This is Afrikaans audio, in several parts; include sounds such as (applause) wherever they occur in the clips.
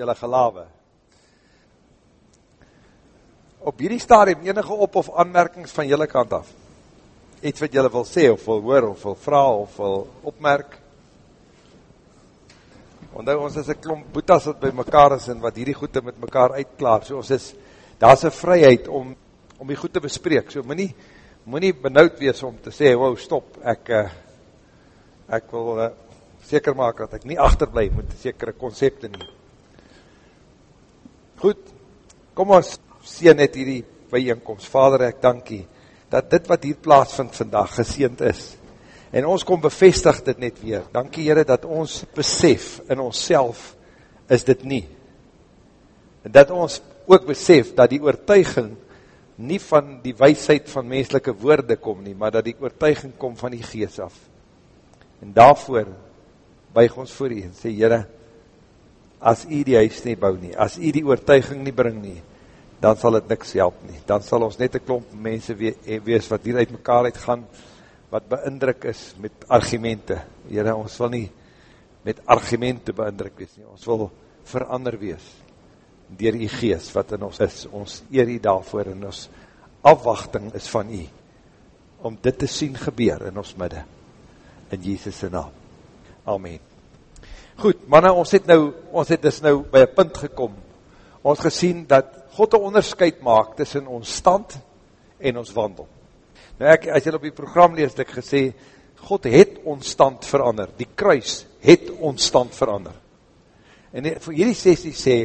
jylle gelawe. Op hierdie stadium enige op of aanmerkings van jylle kant af, iets wat jylle wil sê, of wil hoor, of wil vraag, of wil opmerk, Ondou, ons is een klomp boetas wat by mekaar is, en wat hierdie goede met mekaar uitklaar, so ons is, daar is een vryheid om, om die goed te bespreek, so moet nie, moet nie benauwd wees om te sê, wow, stop, ek, uh, ek wil uh, seker maak dat ek nie achterblij met sekere concepte nie. Goed, kom ons sê net hierdie bijeenkomst. Vader, ek dankie dat dit wat hier plaatsvind vandag geseend is. En ons kom bevestig dit net weer. Dankie Heere dat ons besef in ons is dit nie. En dat ons ook besef dat die oortuiging nie van die weisheid van menselike woorde kom nie, maar dat die oortuiging kom van die gees af. En daarvoor buig ons voor u en sê, Heere, as u die huis nie bou nie, as u die oortuiging nie bring nie, dan sal het niks help nie. Dan sal ons net een klomp mense wees wat hier uit mekaar uitgaan, wat beindruk is met argumente. Heere, ons wil nie met argumente beindruk wees nie. Ons wil verander wees dier die gees wat in ons is. Ons eer die daarvoor en ons afwachting is van u om dit te sien gebeur in ons midde. In Jesus' naam. Amen. Goed, manne, ons het nou, ons het dus nou by een punt gekom. Ons gesien dat God een onderscheid maak tussen ons stand en ons wandel. Nou ek, as jy op die program lees, het ek gesê, God het ons stand verander. Die kruis het ons stand verander. En die, vir hierdie sessie sê,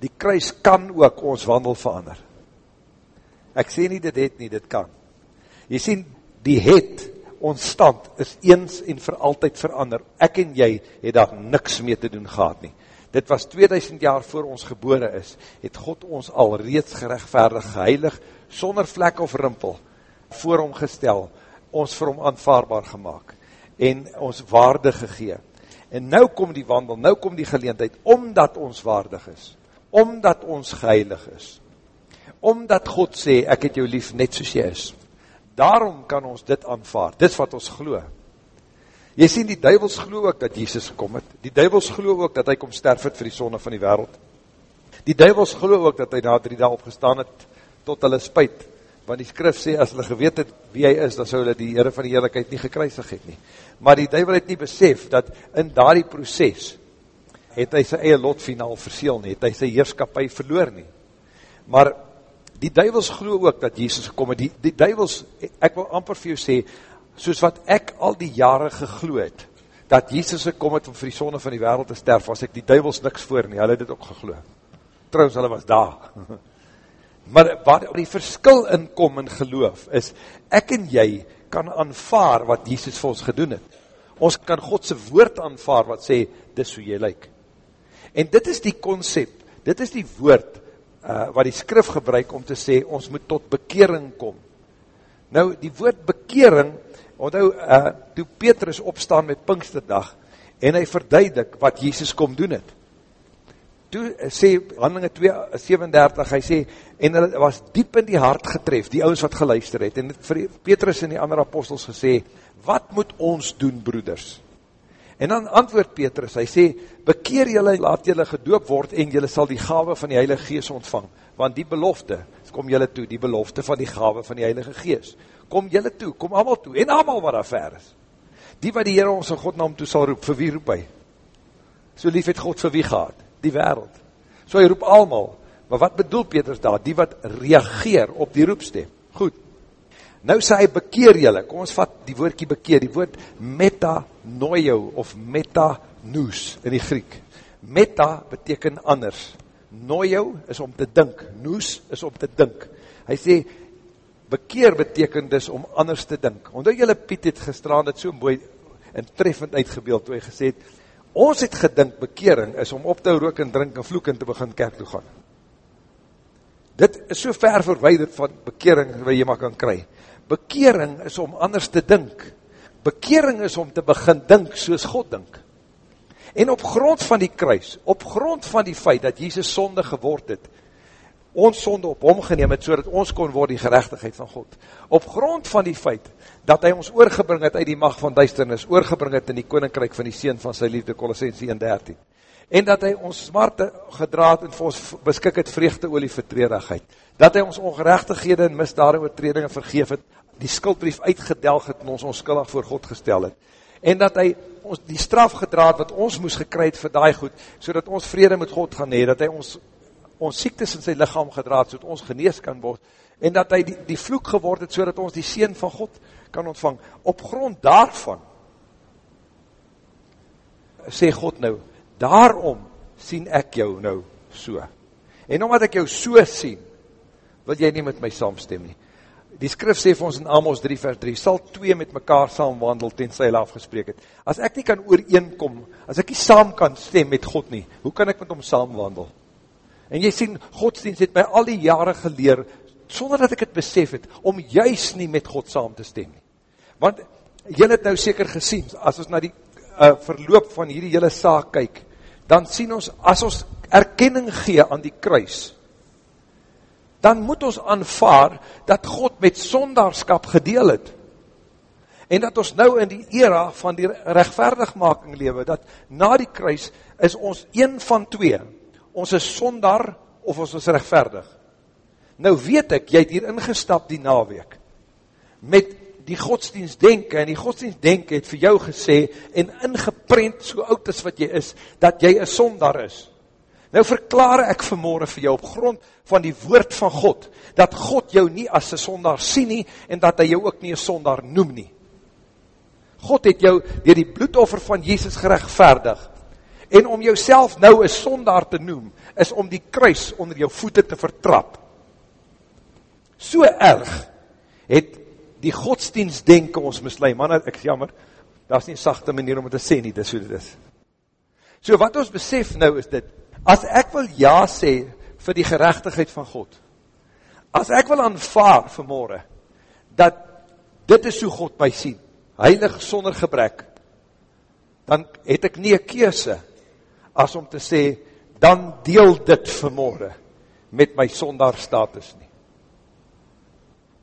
die kruis kan ook ons wandel verander. Ek sê nie dit het nie, dit kan. Jy sien, die het ons stand is eens en vir altyd verander. Ek en jy het daar niks mee te doen gehad nie. Dit was 2000 jaar voor ons gebore is, het God ons al reeds gerechtvaardig, geheilig, sonder vlek of rimpel, voor hom gestel, ons vir hom aanvaarbaar gemaakt, en ons waarde gegeen. En nou kom die wandel, nou kom die geleentheid, omdat ons waardig is, omdat ons geheilig is, omdat God sê, ek het jou lief net soos jy is, Daarom kan ons dit aanvaard, dit wat ons glo. Jy sien, die duivels glo ook dat Jesus gekom het. Die duivels glo ook dat hy kom sterf het vir die sonde van die wereld. Die duivels glo ook dat hy na drie dag opgestaan het tot hulle spuit. Want die skrif sê, as hulle geweet het wie hy is, dan sou hulle die Heere van die Heerlijkheid nie gekruisig het nie. Maar die duivel het nie besef dat in daardie proces het hy sy eie lot finaal verseel nie, het hy sy heerskapie verloor nie. Maar die duivels glo ook dat Jesus gekom het, die, die duivels, ek wil amper vir jou sê, soos wat ek al die jare geglo het, dat Jesus gekom het om vir die sonde van die wereld te sterf, was ek die duivels niks voor nie, hulle het dit ook geglo. Trouwens, hulle was daar. (laughs) Maar waar die verskil in kom in geloof, is, ek en jy kan aanvaar wat Jesus vir ons gedoen het. Ons kan Godse woord aanvaar wat sê, dis hoe jy lyk. En dit is die concept, dit is die woord, uh, wat die skrif gebruik om te sê, ons moet tot bekering kom. Nou, die woord bekering, onthou, uh, toe Petrus opstaan met Pinksterdag, en hy verduidelik wat Jesus kom doen het. Toe uh, sê, handelinge 2,37, hy sê, en hy was diep in die hart getref, die ouds wat geluister het, en vir Petrus en die andere apostels gesê, wat moet ons doen, broeders? En dan antwoord Petrus, hy sê, bekeer jylle, laat jylle gedoop word, en jylle sal die gave van die Heilige Gees ontvang. Want die belofte, kom jylle toe, die belofte van die gave van die Heilige Gees. Kom jylle toe, kom allemaal toe, en allemaal wat daar ver is. Die wat die Heer ons in God naam toe sal roep, vir wie roep hy? So lief het God vir wie gehad? Die wereld. So hy roep allemaal. Maar wat bedoel Petrus daar? Die wat reageer op die roepstem. Goed. Nou sê hy, bekeer jylle, kom ons vat die woordkie bekeer, die woord metanoio of metanoes in die Griek. Meta beteken anders. Noio is om te dink, noes is om te dink. Hy sê, bekeer beteken dus om anders te dink. Omdat jylle Piet het gestraan, het so mooi en treffend uitgebeeld, toe hy gesê het, ons het gedink, bekering is om op te rook en drink en vloek en te begin kerk toe gaan. Dit is so ver verweiderd van bekering wat jy maar kan kry. Bekering is om anders te dink. Bekering is om te begin dink soos God dink. En op grond van die kruis, op grond van die feit dat Jesus sonde geword het, ons sonde op hom geneem het, so ons kon word die gerechtigheid van God. Op grond van die feit dat hy ons oorgebring het uit die macht van duisternis, oorgebring het in die koninkryk van die Seen van sy liefde, Colossense 1.13. en dat hy ons smarte gedraad en vir ons beskik het vreugdeolie vertredigheid, dat hy ons ongerechtighede en misdade oortredinge vergeef het, die skuldbrief uitgedelg het en ons onskuldig voor God gestel het, en dat hy ons die straf gedraad wat ons moes gekry het vir die goed, so dat ons vrede met God gaan hee, dat hy ons, ons siektes in sy lichaam gedraad, so dat ons genees kan word, en dat hy die, die vloek geword het, so dat ons die seen van God kan ontvang. Op grond daarvan, sê God nou, daarom sien ek jou nou so. En omdat ek jou so sien, wil jy nie met my saamstem nie. Die skrif sê vir ons in Amos 3 vers 3, sal twee met mekaar saamwandel, ten sy hulle afgesprek het. As ek nie kan ooreenkom, as ek nie saam kan stem met God nie, hoe kan ek met hom saamwandel? En jy sien, godsdienst het my al die jare geleer, sonder dat ek het besef het, om juist nie met God saam te stem nie. Want, jy het nou seker gesien, as ons na die uh, verloop van hierdie hele saak kyk, dan sien ons, as ons erkenning gee aan die kruis, dan moet ons aanvaar dat God met sondaarskap gedeel het. En dat ons nou in die era van die rechtvaardigmaking lewe, dat na die kruis is ons een van twee. Ons is sondaar of ons is rechtvaardig. Nou weet ek, jy het hier ingestap die naweek, met die godsdienst denken, en die godsdienst denken het vir jou gesê, en ingeprent so oud as wat jy is, dat jy een sonder is. Nou verklaar ek vanmorgen vir jou op grond van die woord van God, dat God jou nie as een sonder sien nie, en dat hy jou ook nie een sonder noem nie. God het jou dier die bloedoffer van Jezus gerechtvaardig, en om jou nou een sonder te noem, is om die kruis onder jou voete te vertrap. So erg het die godsdienst denken ons mislui, man, ek is jammer, daar is nie sachte manier om het te sê nie, dis hoe dit is. So wat ons besef nou is dit, as ek wil ja sê vir die gerechtigheid van God, as ek wil aanvaar vanmorgen, dat dit is hoe God my sien, heilig sonder gebrek, dan het ek nie een keese, as om te sê, dan deel dit vanmorgen, met my sonder status nie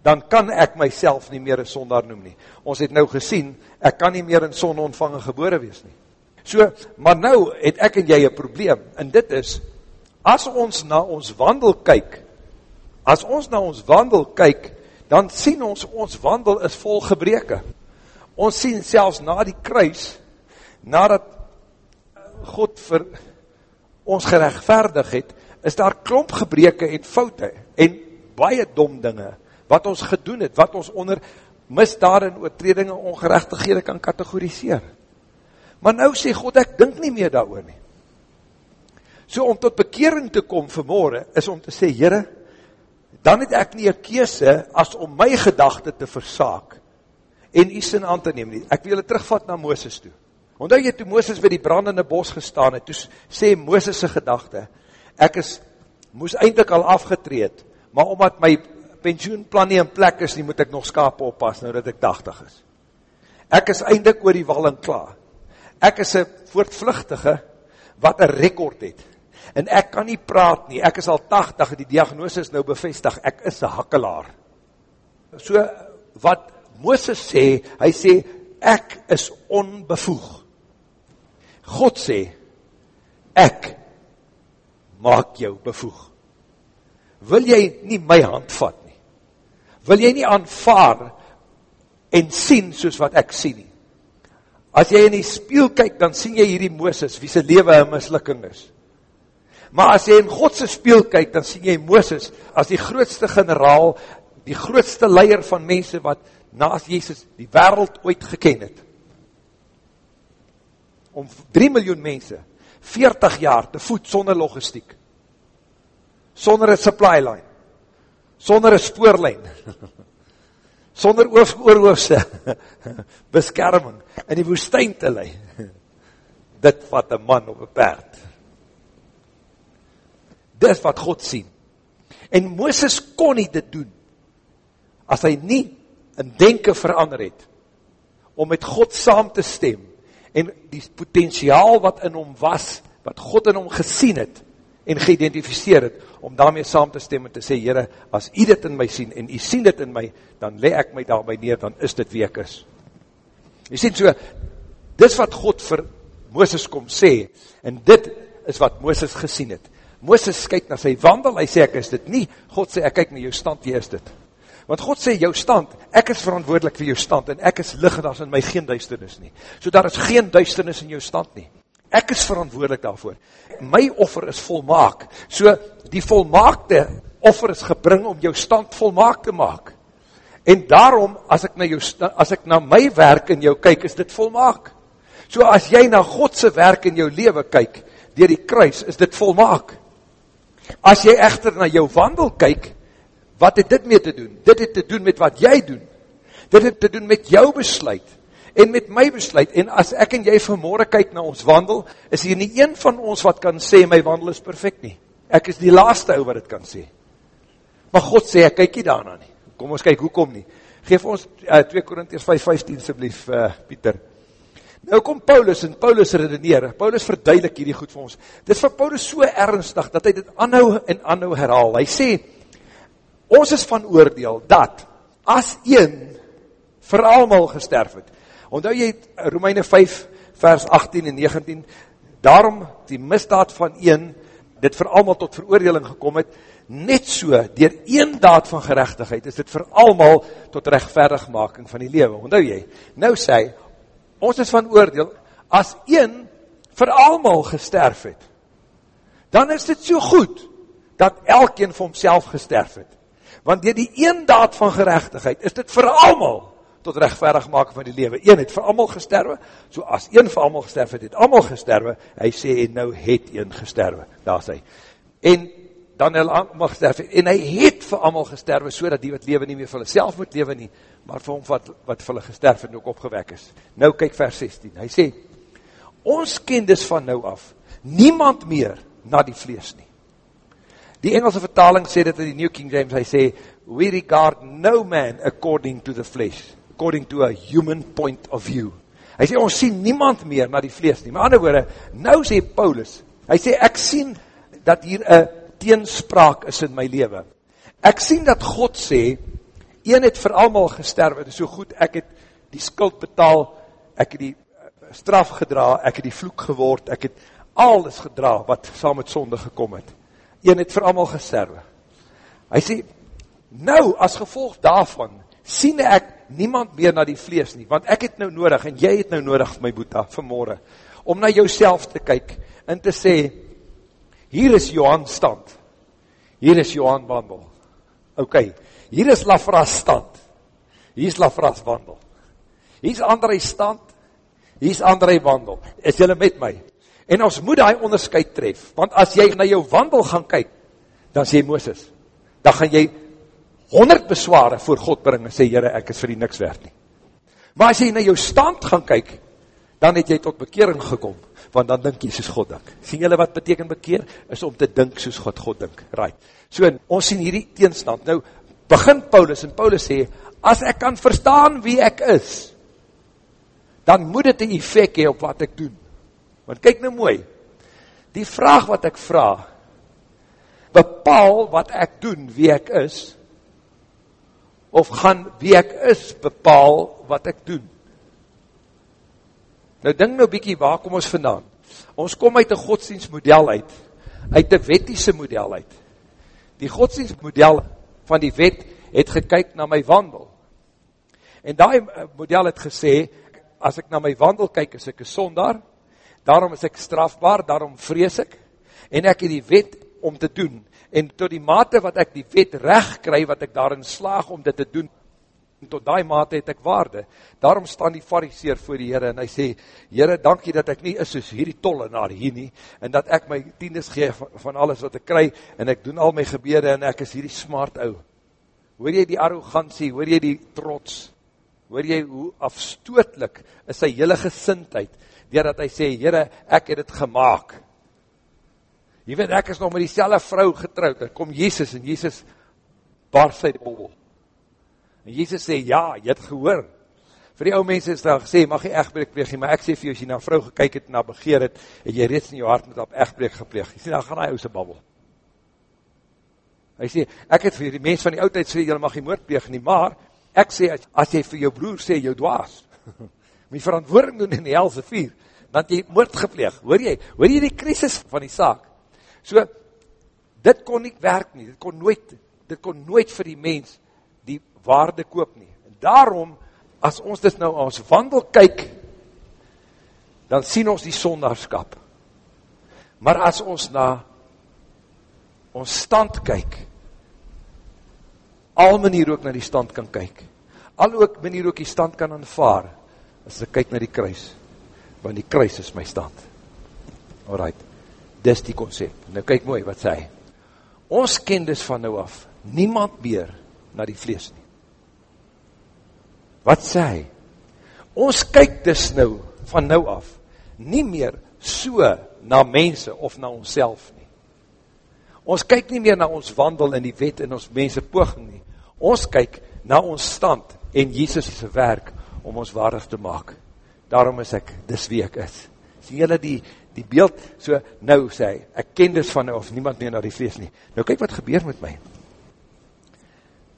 dan kan ek myself nie meer een sondaar noem nie. Ons het nou gesien, ek kan nie meer in son ontvangen gebore wees nie. So, maar nou het ek en jy een probleem, en dit is, as ons na ons wandel kyk, as ons na ons wandel kyk, dan sien ons, ons wandel is vol gebreke. Ons sien selfs na die kruis, nadat God vir ons gerechtvaardig het, is daar klomp gebreke en foute, en baie dom dinge, wat ons gedoen het, wat ons onder misdaad en oortredinge ongerechtighede kan kategoriseer. Maar nou sê God, ek dink nie meer daar nie. So om tot bekering te kom vanmorgen, is om te sê, Heere, dan het ek nie een keese as om my gedachte te versaak en die sin aan te neem nie. Ek wil terugvat na Mooses toe. Omdat jy toe Mooses by die brandende bos gestaan het, toe sê Mooses' gedachte, ek is, moes eindelijk al afgetreed, maar omdat my pensioenplan nie in plek is nie, moet ek nog skape oppas, nou dat ek 80 is. Ek is eindelijk oor die wal en klaar. Ek is een voortvluchtige, wat een rekord het. En ek kan nie praat nie, ek is al 80, die diagnose is nou bevestig, ek is een hakkelaar. So, wat Mooses sê, hy sê, ek is onbevoeg. God sê, ek maak jou bevoeg. Wil jy nie my hand vat wil jy nie aanvaar en sien soos wat ek sien nie. As jy in die spiel kyk, dan sien jy hierdie Mooses, wie sy leven een mislukking is. Maar as jy in Godse spiel kyk, dan sien jy Mooses as die grootste generaal, die grootste leier van mense wat naast Jezus die wereld ooit geken het. Om 3 miljoen mense, 40 jaar te voet sonder logistiek, sonder een supply line, sonder een spoorlijn, (laughs) sonder oorhoofse (laughs) beskerming, in die woestijn te lei, (laughs) dit wat een man op een paard. Dit wat God sien. En Mooses kon nie dit doen, as hy nie in denken verander het, om met God saam te stem, en die potentiaal wat in hom was, wat God in hom gesien het, en geïdentificeer het, om daarmee saam te stem en te sê, Heere, as u dit in my sien, en u sien dit in my, dan le ek my daarby neer, dan is dit wie ek is. Jy sien so, dis wat God vir Mooses kom sê, en dit is wat Mooses gesien het. Mooses kyk na sy wandel, hy sê ek is dit nie, God sê ek kyk na jou stand, jy is dit. Want God sê jou stand, ek is verantwoordelik vir jou stand, en ek is lig en daar is in my geen duisternis nie. So daar is geen duisternis in jou stand nie. Ek is verantwoordelik daarvoor. My offer is volmaak. So die volmaakte offer is gebring om jou stand volmaak te maak. En daarom, as ek na, jou, as ek na my werk in jou kyk, is dit volmaak. So as jy na Godse werk in jou leven kyk, dier die kruis, is dit volmaak. As jy echter na jou wandel kyk, wat het dit mee te doen? Dit het te doen met wat jy doen. Dit het te doen met jou besluit, en met my besluit, en as ek en jy vanmorgen kyk na ons wandel, is hier nie een van ons wat kan sê, my wandel is perfect nie. Ek is die laaste ou wat het kan sê. Maar God sê, ek kyk nie daarna nie. Kom ons kyk, hoe kom nie? Geef ons uh, 2 Korinties 5, 15, sublief, uh, Pieter. Nou kom Paulus en Paulus redeneer, Paulus verduidelik hierdie goed vir ons. Dit is vir Paulus so ernstig, dat hy dit anhou en anhou herhaal. Hy sê, ons is van oordeel, dat as een vir almal gesterf het, onthou jy Romeine 5 vers 18 en 19, daarom die misdaad van een, dit vir almal tot veroordeling gekom het, net so, dier een daad van gerechtigheid, is dit vir almal tot rechtverdigmaking van die lewe. Onthou jy, nou sê ons is van oordeel, as een vir almal gesterf het, dan is dit so goed, dat elkeen vir homself gesterf het. Want dier die een daad van gerechtigheid, is dit vir almal tot rechtverig maken van die lewe. Een het vir almal gesterwe, so as een vir almal gesterwe het, het almal gesterwe, hy sê, en nou het een gesterwe, daar sê. En dan hy allemaal gesterwe, en hy het vir allemaal gesterwe, so dat die wat lewe nie meer vir hulle self moet lewe nie, maar vir hom wat, wat vir hulle gesterwe en ook opgewek is. Nou kyk vers 16, hy sê, ons ken dus van nou af, niemand meer na die vlees nie. Die Engelse vertaling sê dit in die New King James, hy sê, we regard no man according to the flesh, according to a human point of view. Hy sê, ons sien niemand meer na die vlees nie. Maar ander woorde, nou sê Paulus, hy sê, ek sien dat hier een teenspraak is in my leven. Ek sien dat God sê, een het vir almal gesterwe, dit is so goed, ek het die skuld betaal, ek het die eh, straf gedra, ek het die vloek geword, ek het alles gedra wat saam met sonde gekom het. Een het vir almal gesterwe. Hy sê, nou as gevolg daarvan, sien ek niemand meer na die vlees nie, want ek het nou nodig, en jy het nou nodig, my boeta, vanmorgen, om na jouself te kyk, en te sê, hier is Johan stand, hier is Johan wandel, ok, hier is Lafras stand, hier is Lafras wandel, hier is André stand, hier is André wandel, is jylle met my, en ons moet die onderscheid tref, want as jy na jou wandel gaan kyk, dan sê Mooses, dan gaan jy honderd besware voor God bring en sê, jyre, ek is vir die niks werd nie. Maar as jy na jou stand gaan kyk, dan het jy tot bekering gekom, want dan dink jy soos God dink. Sien jylle wat beteken bekeer? Is om te dink soos God God dink. Right. So, ons sien hierdie teenstand. Nou, begin Paulus, en Paulus sê, as ek kan verstaan wie ek is, dan moet dit een effect hee op wat ek doen. Want kyk nou mooi, die vraag wat ek vraag, bepaal wat ek doen wie ek is, of gaan wie ek is bepaal wat ek doen. Nou ding nou bykie, waar kom ons vandaan? Ons kom uit een godsdienstmodel uit, uit een wettiese model uit. Die godsdienstmodel van die wet het gekyk na my wandel. En die eh, model het gesê, as ek na my wandel kyk, is ek een sondaar, daarom is ek strafbaar, daarom vrees ek, en ek het die wet om te doen, en tot die mate wat ek die wet recht kry, wat ek daarin slaag om dit te doen, en tot die mate het ek waarde. Daarom staan die fariseer voor die Heere, en hy sê, Heere, dankie dat ek nie is soos hierdie tollenaar hier nie, en dat ek my tiendes gee van alles wat ek kry, en ek doen al my gebede, en ek is hierdie smart ou. Hoor jy die arrogantie, hoor jy die trots, hoor jy hoe afstootlik is sy hele gesintheid, dier dat hy sê, Heere, ek het het gemaakt. Jy weet, ek is nog met die selle vrou getrouwd, en kom Jezus, en Jezus bar sy die bobbel. En Jesus sê, ja, jy het gehoor. Vir die ou mense is daar gesê, mag jy echtbreek pleeg, maar ek sê vir jou, as jy na vrou gekyk het, na begeer het, en jy reeds in jou hart met op echtbreek gepleeg. Jy sê, dan gaan hy ouse babbel. Hy sê, ek het vir die mens van die oudheid sê, jy mag jy moord pleeg nie, maar, ek sê, as, as jy vir jou broer sê, jou dwaas, (laughs) my verantwoording doen in die helse vier, dan het jy moord gepleeg, hoor jy, hoor jy die krisis van die saak, so, dit kon nie werk nie, dit kon nooit, dit kon nooit vir die mens die waarde koop nie, en daarom, as ons dit nou ons wandel kyk, dan sien ons die sondagskap, maar as ons na ons stand kyk, al manier ook na die stand kan kyk, al ook manier ook die stand kan aanvaar, as ek kyk na die kruis, want die kruis is my stand. Alright, dis die concept. Nou kyk mooi, wat sê hy? Ons ken dus van nou af, niemand meer na die vlees nie. Wat sê hy? Ons kyk dus nou, van nou af, nie meer so na mense of na ons nie. Ons kyk nie meer na ons wandel in die wet en ons mense poging nie. Ons kyk na ons stand en Jesus' werk om ons waardig te maak. Daarom is ek, dis wie ek is. Sien julle die, die beeld, so nou sê hy, ek ken dis van nou of niemand meer na die vlees nie. Nou kyk wat gebeur met my.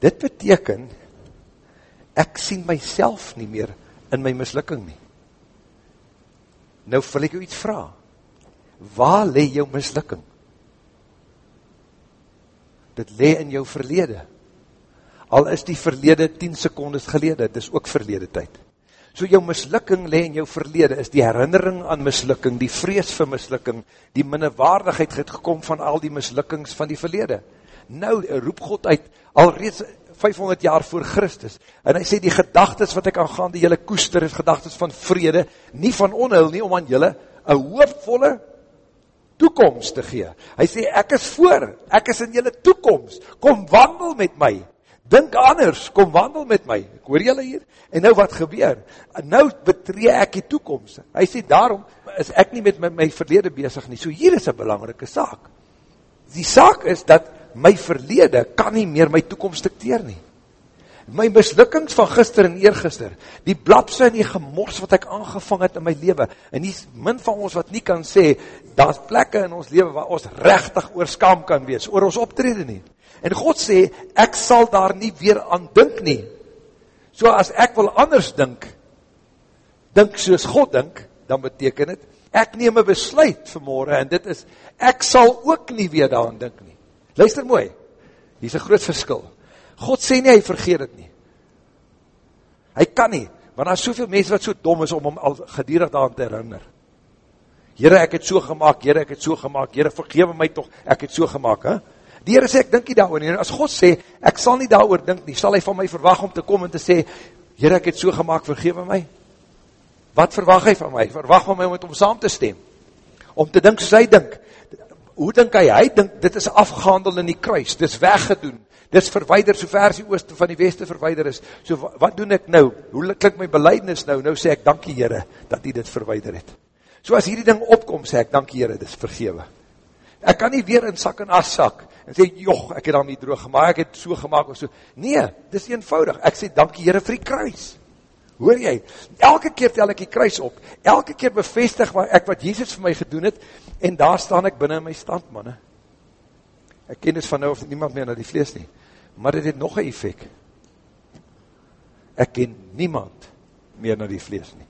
Dit beteken, ek sien myself nie meer in my mislukking nie. Nou wil ek jou iets vraag. Waar le jou mislukking? Dit le in jou verlede. Al is die verlede 10 secondes gelede, dit is ook verlede tyd. So jou mislukking le in jou verlede, is die herinnering aan mislukking, die vrees vir mislukking, die minnewaardigheid het gekom van al die mislukkings van die verlede. Nou roep God uit, al reeds 500 jaar voor Christus, en hy sê die gedagtes wat ek aangaan, die jylle koester is gedagtes van vrede, nie van onheil nie, om aan jylle een hoopvolle toekomst te gee. Hy sê, ek is voor, ek is in jylle toekomst, kom wandel met my, Dink anders, kom wandel met my. Ek hoor julle hier. En nou wat gebeur? Nou betree ek die toekomst. Hy sê, daarom is ek nie met my, my verlede bezig nie. So hier is een belangrike saak. Die saak is dat my verlede kan nie meer my toekomst dikteer nie. My mislukkings van gister en eergister, die blapse en die gemors wat ek aangevang het in my leven, en die min van ons wat nie kan sê, daar is plekke in ons leven waar ons rechtig oor skam kan wees, oor ons optrede nie. En God sê, ek sal daar nie weer aan dink nie. So as ek wil anders dink, dink soos God dink, dan beteken het, ek neem een besluit vanmorgen, en dit is, ek sal ook nie weer daaraan dink nie. Luister mooi, hier is een groot verskil. God sê nie, hy vergeet het nie. Hy kan nie, want daar is soveel mense wat so dom is om hom al gedierig daaraan te herinner. Heren, ek het so gemaakt, heren, ek het so gemaakt, heren, vergewe my toch, ek het so gemaakt, hè? Die Heere sê, ek dink nie daar nie, en as God sê, ek sal nie daar dink nie, sal hy van my verwag om te kom en te sê, Heere, ek het so gemaakt, vergewe my. Wat verwag hy van my? Verwag van my om met hom saam te stem. Om te dink hy dink. Hoe dink hy? Hy dink, dit is afgehandel in die kruis, dit is weggedoen, dit is verweider, so ver as die ooste van die weste verweider is. So wat doen ek nou? Hoe klink my beleidnis nou? Nou sê ek, dankie Heere, dat hy dit verweider het. So as hierdie ding opkom, sê ek, dankie Heere, dit is vergewe. Ek kan nie weer in sak en as sak, en sê, joh, ek het daarmee droog gemaakt, ek het so gemaakt of so. Nee, dit is eenvoudig. Ek sê, dankie Heere vir die kruis. Hoor jy? Elke keer tel ek die kruis op. Elke keer bevestig wat ek wat Jesus vir my gedoen het, en daar staan ek binnen in my stand, manne. Ek ken dus van nou of niemand meer na die vlees nie. Maar dit het nog een effect. Ek ken niemand meer na die vlees nie.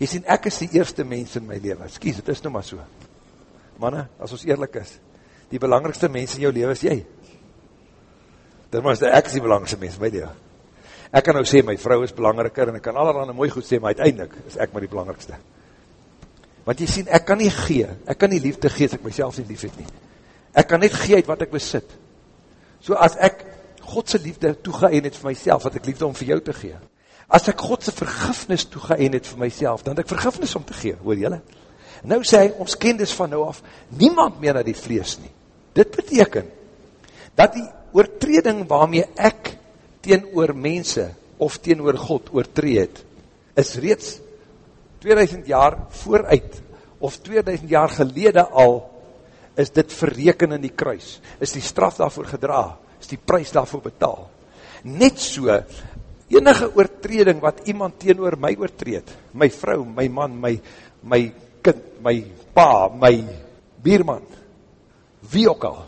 Jy sien, ek is die eerste mens in my leven. Skies, het is nou maar so. Manne, as ons eerlijk is, die belangrikste mens in jou leven is jy. Dit was ek is die belangrikste mens in my leven. Ek kan nou sê, my vrou is belangriker, en ek kan allerhande mooi goed sê, maar uiteindelik is ek maar die belangrikste. Want jy sien, ek kan nie gee, ek kan nie liefde gee, as ek myself nie lief het nie. Ek kan net gee uit wat ek besit. So as ek Godse liefde toegeen het vir myself, wat ek liefde om vir jou te gee. As ek Godse vergifnis toegeen het vir myself, dan het ek vergifnis om te gee, hoor jylle? Nou sê hy, ons ken dus van nou af, niemand meer na die vlees nie. Dit beteken, dat die oortreding waarmee ek teen oor mense, of teen oor God oortreed, is reeds 2000 jaar vooruit, of 2000 jaar gelede al, is dit verreken in die kruis, is die straf daarvoor gedra, is die prijs daarvoor betaal. Net so, enige oortreding wat iemand teen oor my oortreed, my vrou, my man, my, my kind, my pa, my bierman, wie ook al,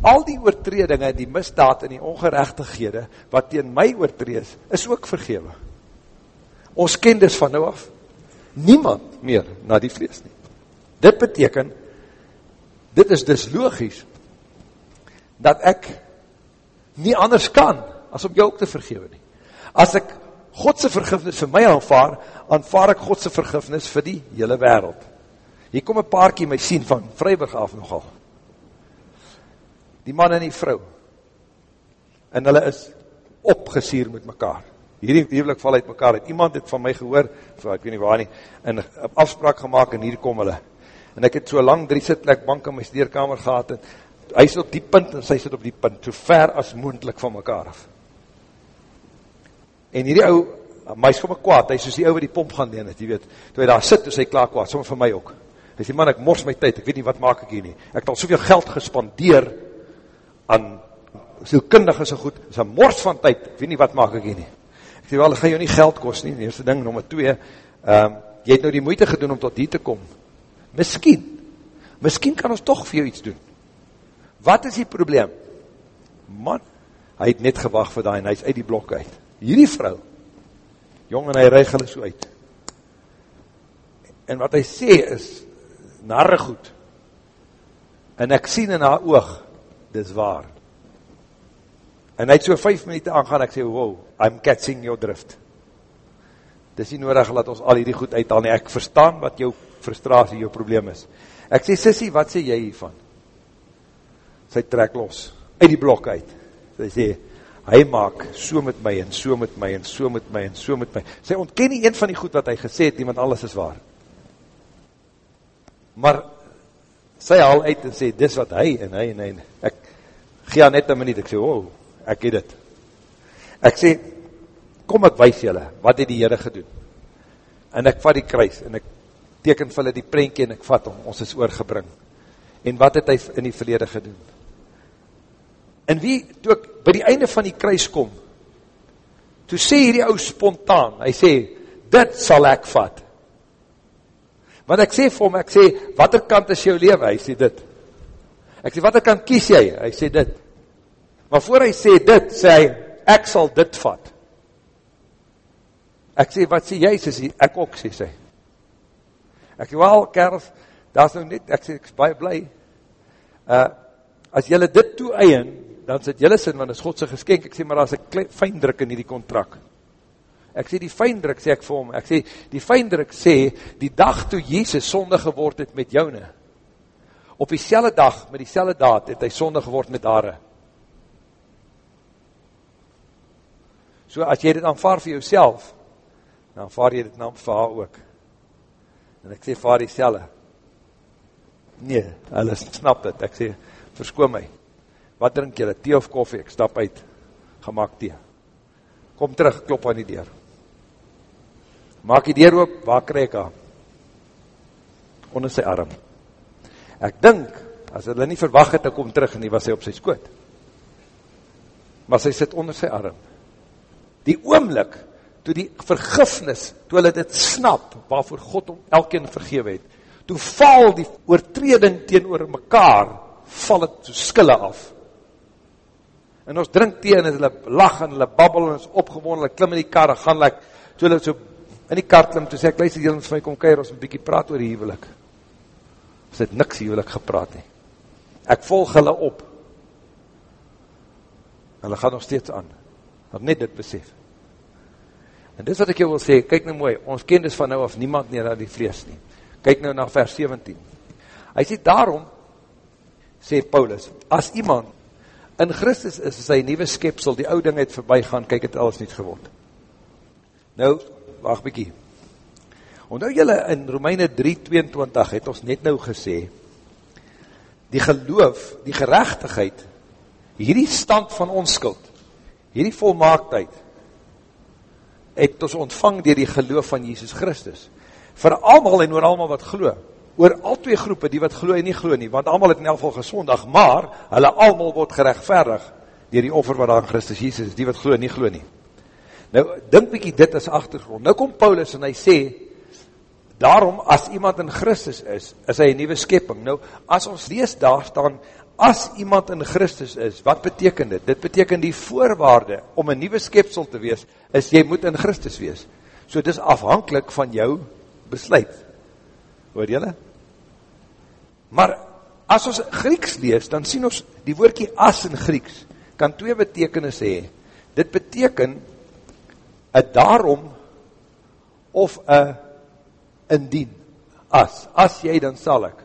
al die oortredinge, die misdaad en die ongerechtighede, wat teen my oortreed, is ook vergewe. Ons ken dus van nou af, niemand meer na die vlees nie. Dit beteken, dit is dus logisch, dat ek nie anders kan, as om jou ook te vergewe nie. As ek Godse vergifnis vir my aanvaar, aanvaar ek Godse vergifnis vir die hele wereld. Hier kom een paarkie my sien van Vryburg af nogal. Die man en die vrou. En hulle is opgesier met mekaar. Hierdie huwelik val uit mekaar. Het iemand het van my gehoor, vir, ek weet nie waar nie, en afspraak gemaakt en hier kom hulle. En ek het so lang drie sitplek bank in my steerkamer gehad en hy sit op die punt en sy sit op die punt, so ver as moendlik van mekaar af. En hierdie ou, my is kom ek kwaad, hy is soos die ou wat die pomp gaan leen het, jy weet, toe hy daar sit, is hy klaar kwaad, soms vir my ook. Hy sê, man, ek mors my tyd, ek weet nie wat maak ek hier nie. Ek het al soveel geld gespandeer aan sielkundige so goed, is een mors van tyd, ek weet nie wat maak ek hier nie. Ek sê, wel, ek gaan jou nie geld kost nie, die eerste ding, nummer twee, um, jy het nou die moeite gedoen om tot hier te kom. Miskien, miskien kan ons toch vir jou iets doen. Wat is die probleem? Man, hy het net gewag vir die en hy is uit die blok uit. Hierdie vrou, jong en hy reig hulle so uit. En wat hy sê is, narre goed. En ek sien in haar oog, dis waar. En hy het so vijf minuut aangaan, ek sê, wow, I'm catching your drift. Dis nie nodig, laat ons al hierdie goed uithaal nie. Ek verstaan wat jou frustratie, jou probleem is. Ek sê, sissie, wat sê jy hiervan? sy trek los, uit die blok uit. Sy sê, hy maak so met my, en so met my, en so met my, en so met my. Sy ontken nie een van die goed wat hy gesê het, want alles is waar. Maar, sy haal uit en sê, dis wat hy, en hy, en hy, ek gee net een minuut, ek sê, oh, ek het dit. Ek sê, kom ek wees julle, wat het die Heere gedoen? En ek vat die kruis, en ek teken vir hulle die prentje, en ek vat hom, ons is oorgebring. En wat het hy in die verlede gedoen? En wie, toe ek by die einde van die kruis kom, toe sê hierdie ou spontaan, hy sê, dit sal ek vat. Want ek sê vir hom, ek sê, wat er kant is jou leven? Hy sê dit. Ek sê, wat er kant kies jy? Hy sê dit. Maar voor hy sê dit, sê hy, ek sal dit vat. Ek sê, wat sê jy? Sê, ek ook, sê sy. Ek sê, wel, kerf, daar is nou net, ek sê, ek is baie blij. Uh, as jylle dit toe eien, dan sit jylle sin, want is Godse geskenk, ek sê, maar daar is een fijndruk in die contract. Ek sê, die fijndruk, sê ek vir hom, ek sê, die fijndruk sê, die dag toe Jezus sonde geword het met joune, op die selle dag, met die selle daad, het hy sonde geword met haare. So, as jy dit aanvaar vir jouself, dan aanvaar jy dit naam vir haar ook. En ek sê, vaar die selle. Nee, hulle snap dit, ek sê, verskoon my, wat drink jylle, thee of koffie, ek stap uit, gemaakt thee, kom terug, klop aan die deur, maak die deur op, waar krijg ek aan, onder sy arm, ek dink, as hulle nie verwacht het, ek kom terug, en die was hy op sy skoot, maar sy sit onder sy arm, die oomlik, toe die vergifnis, toe hulle dit snap, waarvoor God om elkeen vergewe het, toe val die oortreding teen oor mekaar, val het so skille af, en ons drink thee en hulle lach en hulle babbel en ons opgewoon, hulle klim in die kar en gaan like, so hulle so in die kar klim, toe sê ek, luister jy ons vir my kom keir, ons een bykie praat oor die huwelik. Ons het niks huwelik gepraat nie. Ek volg hulle op. Hulle gaan nog steeds aan. Had net dit besef. En dit wat ek jou wil sê, kyk nou mooi, ons ken dus van nou af niemand neer aan die vlees nie. Kyk nou na vers 17. Hy sê, daarom, sê Paulus, as iemand in Christus is sy nieuwe skepsel, die oude ding het voorbij gaan, kyk het alles niet geword. Nou, wacht bykie. Ondou jylle in Romeine 3,22 het ons net nou gesê, die geloof, die gerechtigheid, hierdie stand van onskuld, hierdie volmaaktheid, het ons ontvang dier die geloof van Jesus Christus. Voor allemaal en oor allemaal wat geloof, oor al twee groepe, die wat glo en nie glo nie, want allemaal het in elk geval gesondag, maar hulle allemaal word gerechtverdig dier die offer wat aan Christus Jesus is, die wat glo en nie glo nie. Nou, dink bykie dit as achtergrond. Nou kom Paulus en hy sê, daarom as iemand in Christus is, is hy een nieuwe skepping. Nou, as ons lees daar staan, as iemand in Christus is, wat beteken dit? Dit beteken die voorwaarde om een nieuwe skepsel te wees, is jy moet in Christus wees. So dit is afhankelijk van jou besluit. Hoor jylle? Maar, as ons Grieks lees, dan sien ons die woordkie as in Grieks, kan twee betekenis hee. Dit beteken, een daarom, of een indien. As, as jy, dan sal ek.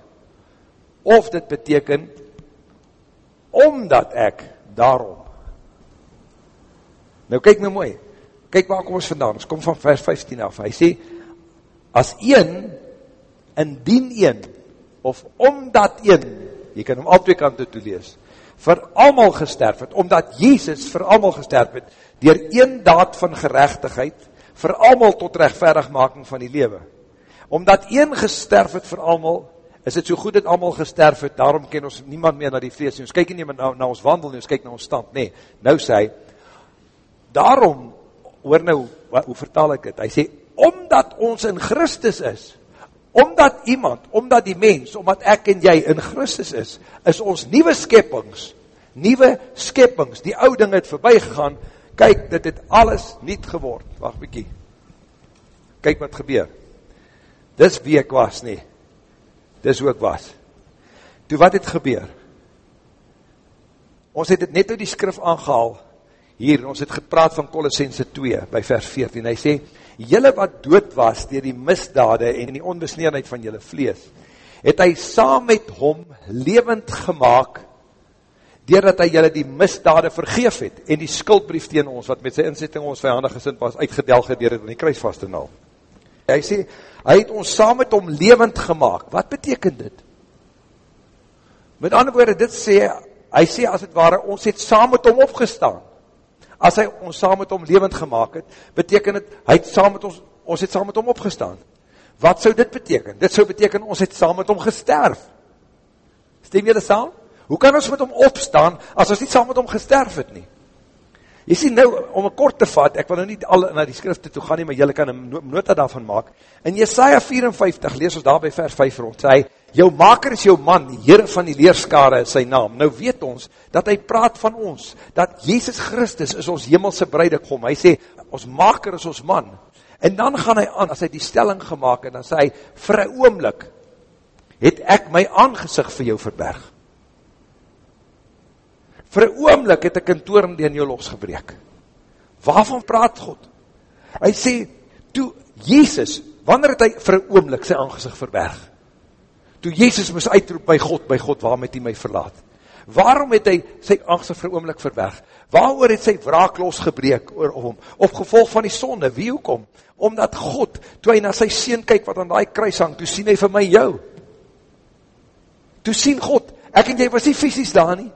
Of dit beteken, omdat ek, daarom. Nou kyk nou mooi, kyk waar kom ons vandaan, ons kom van vers 15 af, hy sê, as een, indien een, of omdat een, jy kan hom al twee kante toe lees, vir allemaal gesterf het, omdat Jezus vir allemaal gesterf het, dier een daad van gerechtigheid, vir allemaal tot rechtverigmaking van die lewe. Omdat een gesterf het vir allemaal, is het so goed dat allemaal gesterf het, daarom ken ons niemand meer na die vlees, ons kyk nie na, na ons wandel, ons kyk na ons stand, nee, nou sê hy, daarom, hoor nou, wat, hoe vertaal ek het, hy sê, omdat ons in Christus is, omdat iemand, omdat die mens, omdat ek en jy in Christus is, is ons nieuwe skeppings, nieuwe skeppings, die oude ding het voorbij gegaan, kyk, dit het alles niet geword, wacht bykie, kyk wat gebeur, dis wie ek was nie, dis hoe ek was, toe wat het gebeur, ons het het net uit die skrif aangehaal, hier, ons het gepraat van Colossense 2, by vers 14, hy sê, jylle wat dood was, dier die misdade en die onbesneerheid van jylle vlees, het hy saam met hom levend gemaakt, doordat hy jylle die misdade vergeef het, en die skuldbrief tegen ons, wat met sy inzetting ons vijandig gesind was, uitgedel gedeer het in die kruisvaste nal. Hy sê, hy het ons saam met hom levend gemaakt, wat betekent dit? Met ander woorde, dit sê, hy sê as het ware, ons het saam met hom opgestaan, as hy ons saam met hom levend gemaakt het, beteken het, hy het saam met ons, ons het saam met hom opgestaan. Wat sou dit beteken? Dit sou beteken, ons het saam met hom gesterf. Stem jy dit saam? Hoe kan ons met hom opstaan, as ons nie saam met hom gesterf het nie? Jy sien nou, om een kort te vat, ek wil nou nie al na die skrifte toe gaan nie, maar jylle kan een nota daarvan maak. In Jesaja 54, lees ons daar by vers 5 rond, sê hy, jou maker is jou man, die Heere van die leerskare is sy naam. Nou weet ons, dat hy praat van ons, dat Jezus Christus is ons hemelse bruidegom. Hy sê, ons maker is ons man. En dan gaan hy aan, as hy die stelling gemaakt, en dan sê hy, vir een oomlik, het ek my aangezicht vir jou verberg vir een oomlik het ek in toren die in jou losgebreek. Waarvan praat God? Hy sê, toe Jezus, wanneer het hy vir een oomlik sy aangezicht verberg? Toe Jezus moes uitroep by God, by God, waarom het hy my verlaat? Waarom het hy sy aangezicht vir oomlik verberg? Waarover het sy wraak losgebreek oor hom? Of gevolg van die sonde, wie hoekom? Omdat God, toe hy na sy sien kyk wat aan die kruis hang, toe sien hy vir my jou. Toe sien God, ek en jy was nie fysisk daar nie,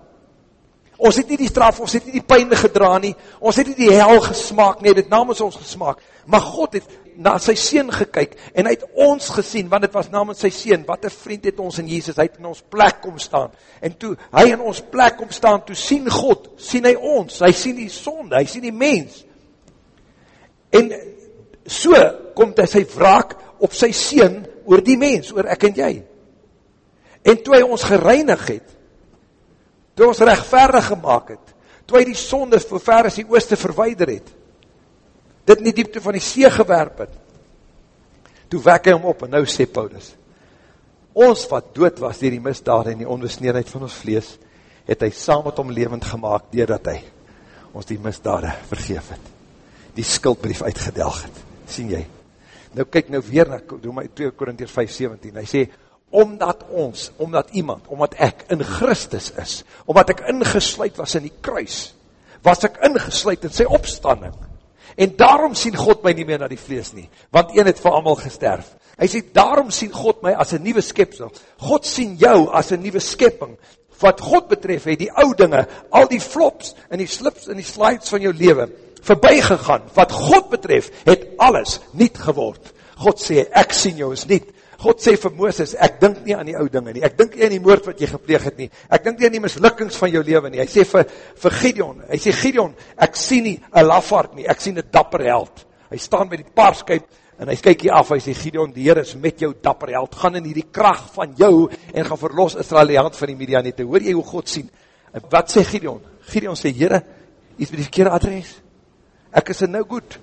Ons het nie die straf, ons het nie die pijn gedra nie, ons het nie die hel gesmaak nie, dit namens ons gesmaak. Maar God het na sy sien gekyk, en hy het ons gesien, want het was namens sy sien, wat een vriend het ons in Jezus, hy het in ons plek omstaan. En toe hy in ons plek omstaan, toe sien God, sien hy ons, hy sien die sonde, hy sien die mens. En so komt hy sy wraak op sy sien oor die mens, oor ek en jy. En toe hy ons gereinig het, toe ons rechtverdig gemaakt het, toe hy die sonde voor ver as die ooste verweider het, dit in die diepte van die see gewerp het, toe wek hy hom op, en nou sê Paulus, ons wat dood was dier die misdaad en die onbesneerheid van ons vlees, het hy saam met hom levend gemaakt, doordat hy ons die misdade vergeef het, die skuldbrief uitgedelg het, sien jy, nou kyk nou weer na 2 Korintiers 5, 17, hy sê, omdat ons, omdat iemand, omdat ek in Christus is, omdat ek ingesluid was in die kruis, was ek ingesluid in sy opstanding, en daarom sien God my nie meer na die vlees nie, want een het vir allemaal gesterf, hy sê, daarom sien God my as een nieuwe skepsel, God sien jou as een nieuwe skepping, wat God betref, het die oude dinge, al die flops, en die slips, en die slides van jou leven, voorbij gegaan, wat God betref, het alles niet geword, God sê, ek sien jou is niet, God sê vir Mooses, ek dink nie aan die oude dinge nie, ek dink nie aan die moord wat jy gepleeg het nie, ek dink nie aan die mislukkings van jou leven nie, hy sê vir, vir Gideon, hy sê Gideon, ek sien nie een lafaard nie, ek sien een dapper held, hy staan by die paarskuip, en hy kyk hier af, hy sê Gideon, die Heer is met jou dapper held, gaan in die kracht van jou, en gaan verlos Israel die hand van die Midianite, hoor jy hoe God sien, en wat sê Gideon? Gideon sê, Heere, iets met die verkeerde adres, ek is er nou goed,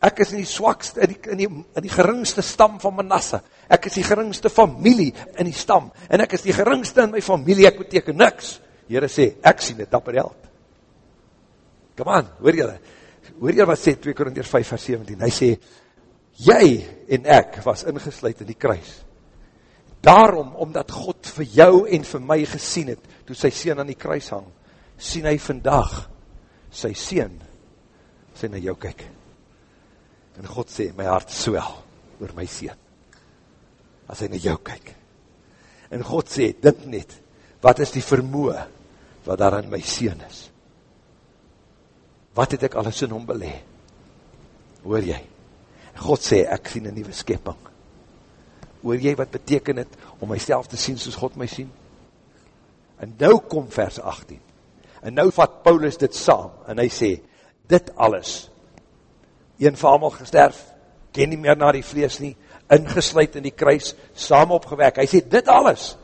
Ek is in die swakste, in die, in die, in die geringste stam van Manasse. Ek is die geringste familie in die stam. En ek is die geringste in my familie, ek beteken niks. Heere sê, ek sien het dapper held. Come on, hoor jylle. Hoor jylle wat sê 2 Korintiërs 5 vers 17. Hy sê, jy en ek was ingesluid in die kruis. Daarom, omdat God vir jou en vir my gesien het, toe sy sien aan die kruis hang, sien hy vandag sy sien, sê na jou kyk. En God sê, my hart swel oor my sien. As hy na jou kyk. En God sê, dink net, wat is die vermoe wat daar in my sien is? Wat het ek alles in hom belee? Hoor jy? God sê, ek sien een nieuwe skepping. Hoor jy wat beteken het om myself te sien soos God my sien? En nou kom vers 18. En nou vat Paulus dit saam en hy sê, dit alles een vir allemaal gesterf, ken nie meer na die vlees nie, ingesluid in die kruis, saam opgewek. Hy sê, dit alles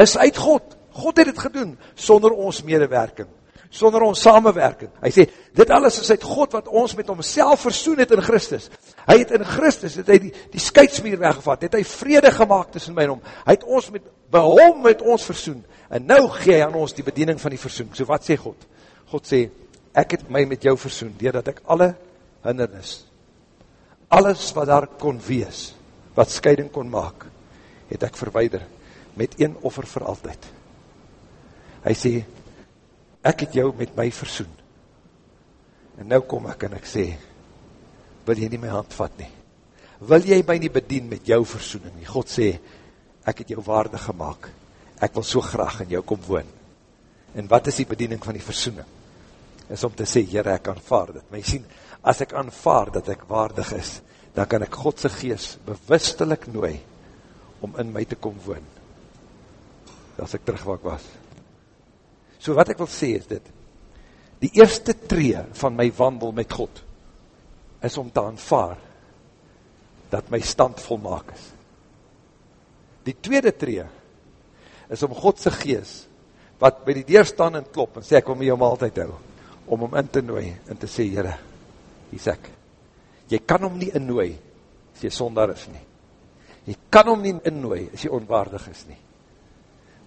is uit God. God het het gedoen, sonder ons medewerking, sonder ons samenwerking. Hy sê, dit alles is uit God wat ons met homself versoen het in Christus. Hy het in Christus, het hy die, die skeidsmeer weggevat, het hy vrede gemaakt tussen my en hom. Hy het ons met, by hom met ons versoen. En nou gee hy aan ons die bediening van die versoen. So wat sê God? God sê, ek het my met jou versoen, doordat ek alle hindernis. Alles wat daar kon wees, wat scheiding kon maak, het ek verweider, met een offer vir altyd. Hy sê, ek het jou met my versoen. En nou kom ek en ek sê, wil jy nie my hand vat nie? Wil jy my nie bedien met jou versoening nie? God sê, ek het jou waarde gemaakt. Ek wil so graag in jou kom woon. En wat is die bediening van die versoening? Is om te sê, Heere, ek aanvaard het. Maar jy sien, as ek aanvaard dat ek waardig is, dan kan ek Godse geest bewustelik nooi om in my te kom woon. As ek terug waar ek was. So wat ek wil sê is dit, die eerste tree van my wandel met God, is om te aanvaar dat my stand volmaak is. Die tweede tree, is om Godse geest, wat by die deur staan en klop, en sê ek wil my jou maaltijd hou, om hom in te nooi, en te sê, Heere, sê ek, jy kan hom nie innooi, as jy sonder is nie, jy kan hom nie innooi, as jy onwaardig is nie,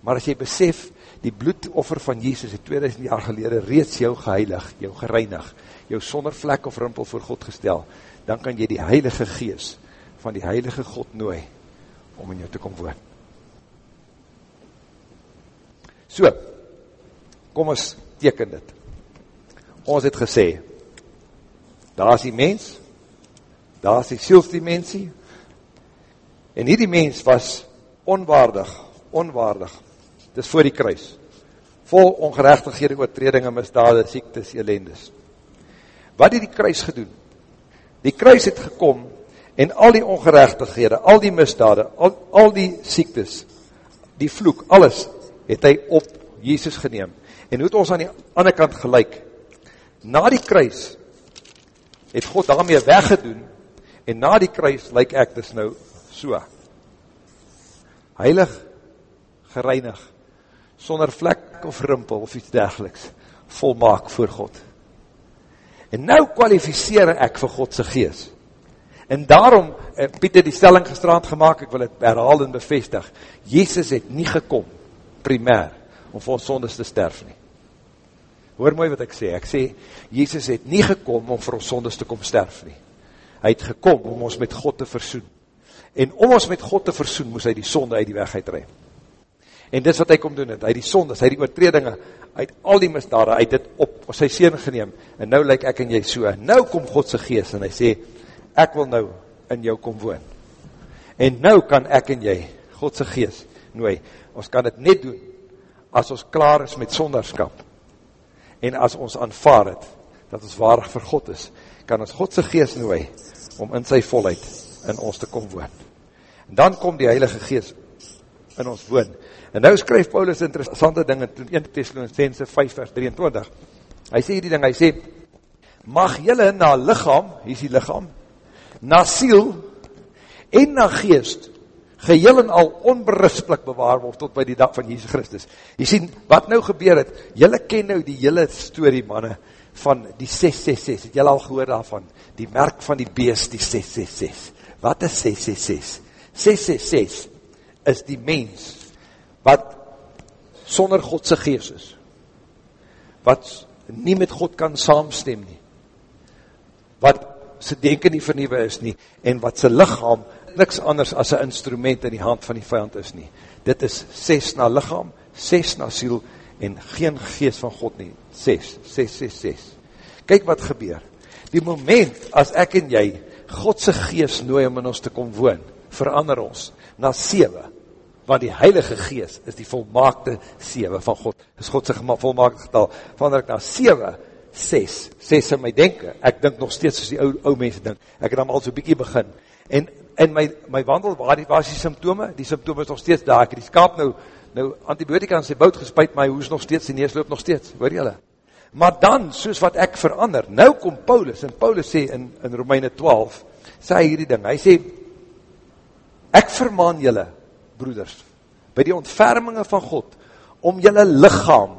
maar as jy besef, die bloedoffer van Jesus, die 2000 jaar gelede, reeds jou geheilig, jou gereinig, jou sonder vlek of rimpel voor God gestel, dan kan jy die heilige geest, van die heilige God nooi, om in jou te kom woon. So, kom ons teken dit. Ons het gesê, daar is die mens, daar is die sielsdimensie, en hierdie mens was onwaardig, onwaardig, dit is voor die kruis, vol ongerechtighede, oortredinge, misdade, siektes, elendes. Wat het die kruis gedoen? Die kruis het gekom, en al die ongerechtighede, al die misdade, al, al die siektes, die vloek, alles, het hy op Jesus geneem. En hoe het ons aan die ander kant gelijk? Na die kruis het God daarmee weggedoen en na die kruis lyk ek dus nou so. Heilig, gereinig, sonder vlek of rimpel of iets dergeliks, volmaak voor God. En nou kwalificeer ek vir Godse gees. En daarom, eh, Piet het die stelling gestraand gemaakt, ek wil het herhaal en bevestig, Jezus het nie gekom, primair, om vir ons sondes te sterf nie. Hoor mooi wat ek sê, ek sê, Jezus het nie gekom om vir ons sondes te kom sterf nie. Hy het gekom om ons met God te versoen. En om ons met God te versoen, moes hy die sonde uit die weg uitruim. En dis wat hy kom doen het, hy die sondes, hy die oortredinge, uit al die misdade, hy het dit op sy sien geneem, en nou lyk ek en jy so, nou kom Godse geest, en hy sê, ek wil nou in jou kom woon. En nou kan ek en jy, Godse geest, nooi, ons kan het net doen, as ons klaar is met sonderskap, en as ons aanvaar het, dat ons waarig vir God is, kan ons Godse geest nooi, om in sy volheid in ons te kom woon. En dan kom die Heilige Geest in ons woon. En nou skryf Paulus interessante ding in 1 Thessalonicense 5 vers 23. Hy sê die ding, hy sê, mag jylle na lichaam, hier is die lichaam, na siel en na geest geheel en al onberispelik bewaar word tot by die dag van Jesus Christus. Jy sien, wat nou gebeur het, jylle ken nou die hele story manne van die 666, het jy al gehoor daarvan, die merk van die beest, die 666. Wat is 666? 666 is die mens, wat sonder Godse geest is, wat nie met God kan saamstem nie, wat sy denken nie vernieuwe is nie, en wat sy lichaam niks anders as een instrument in die hand van die vijand is nie. Dit is 6 na lichaam, 6 na siel, en geen geest van God nie. 6, 6, 6, 6. Kijk wat gebeur. Die moment, as ek en jy, Godse geest nooi om in ons te kom woon, verander ons na 7, want die heilige geest is die volmaakte 7 van God, is Godse volmaakte getal, verander ek na 7, 6, 6 in my denken, ek dink nog steeds soos die ou, ou mense dink, ek het dan al so bykie begin, en in my, my wandel, waar, die, waar is die symptome? Die symptome is nog steeds daar, ek het die skaap nou, nou antibiotika in sy bout gespuit, maar hy hoes nog steeds, die neus loop nog steeds, hoor jylle? Maar dan, soos wat ek verander, nou kom Paulus, en Paulus sê in, in Romeine 12, sê hy hierdie ding, hy sê, ek vermaan jylle, broeders, by die ontferminge van God, om jylle lichaam,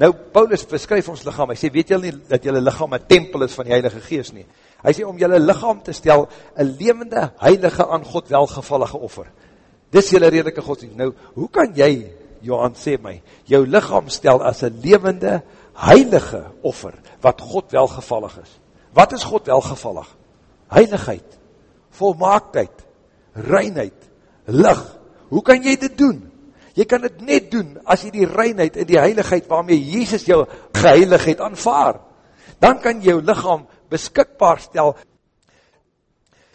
nou Paulus beskryf ons lichaam, hy sê, weet jylle nie, dat jylle lichaam een tempel is van die heilige geest nie, hy sê, om jylle lichaam te stel, een levende, heilige, aan God welgevallige offer, dis jylle redelike godsdienst. Nou, hoe kan jy, Johan sê my, jou lichaam stel as een levende, heilige offer, wat God welgevallig is? Wat is God welgevallig? Heiligheid, volmaaktheid, reinheid, lig. Hoe kan jy dit doen? Jy kan dit net doen, as jy die reinheid en die heiligheid, waarmee Jezus jou geheiligheid aanvaar. Dan kan jou lichaam beskikbaar stel,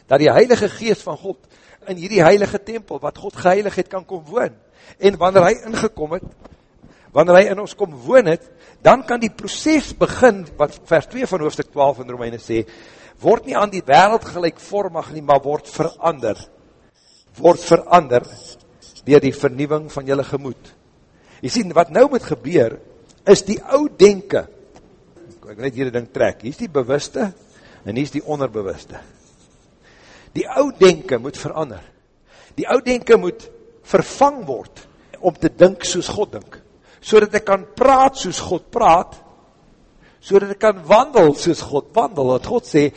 dat die heilige geest van God in hierdie heilige tempel, wat God geheiligheid kan kom woon. En wanneer hy ingekom het, wanneer hy in ons kom woon het, dan kan die proces begin, wat vers 2 van hoofdstuk 12 in Romeine sê, word nie aan die wereld gelijkvormig nie, maar word verander. Word verander dier die vernieuwing van jylle gemoed. Jy sien, wat nou moet gebeur, is die oud denken, ek net hierdie ding trek, hier is die bewuste, en hier is die onderbewuste. Die oud denken moet verander. Die oud denken moet vervang word om te dink soos God dink. So dat ek kan praat soos God praat, so dat ek kan wandel soos God wandel, wat God sê,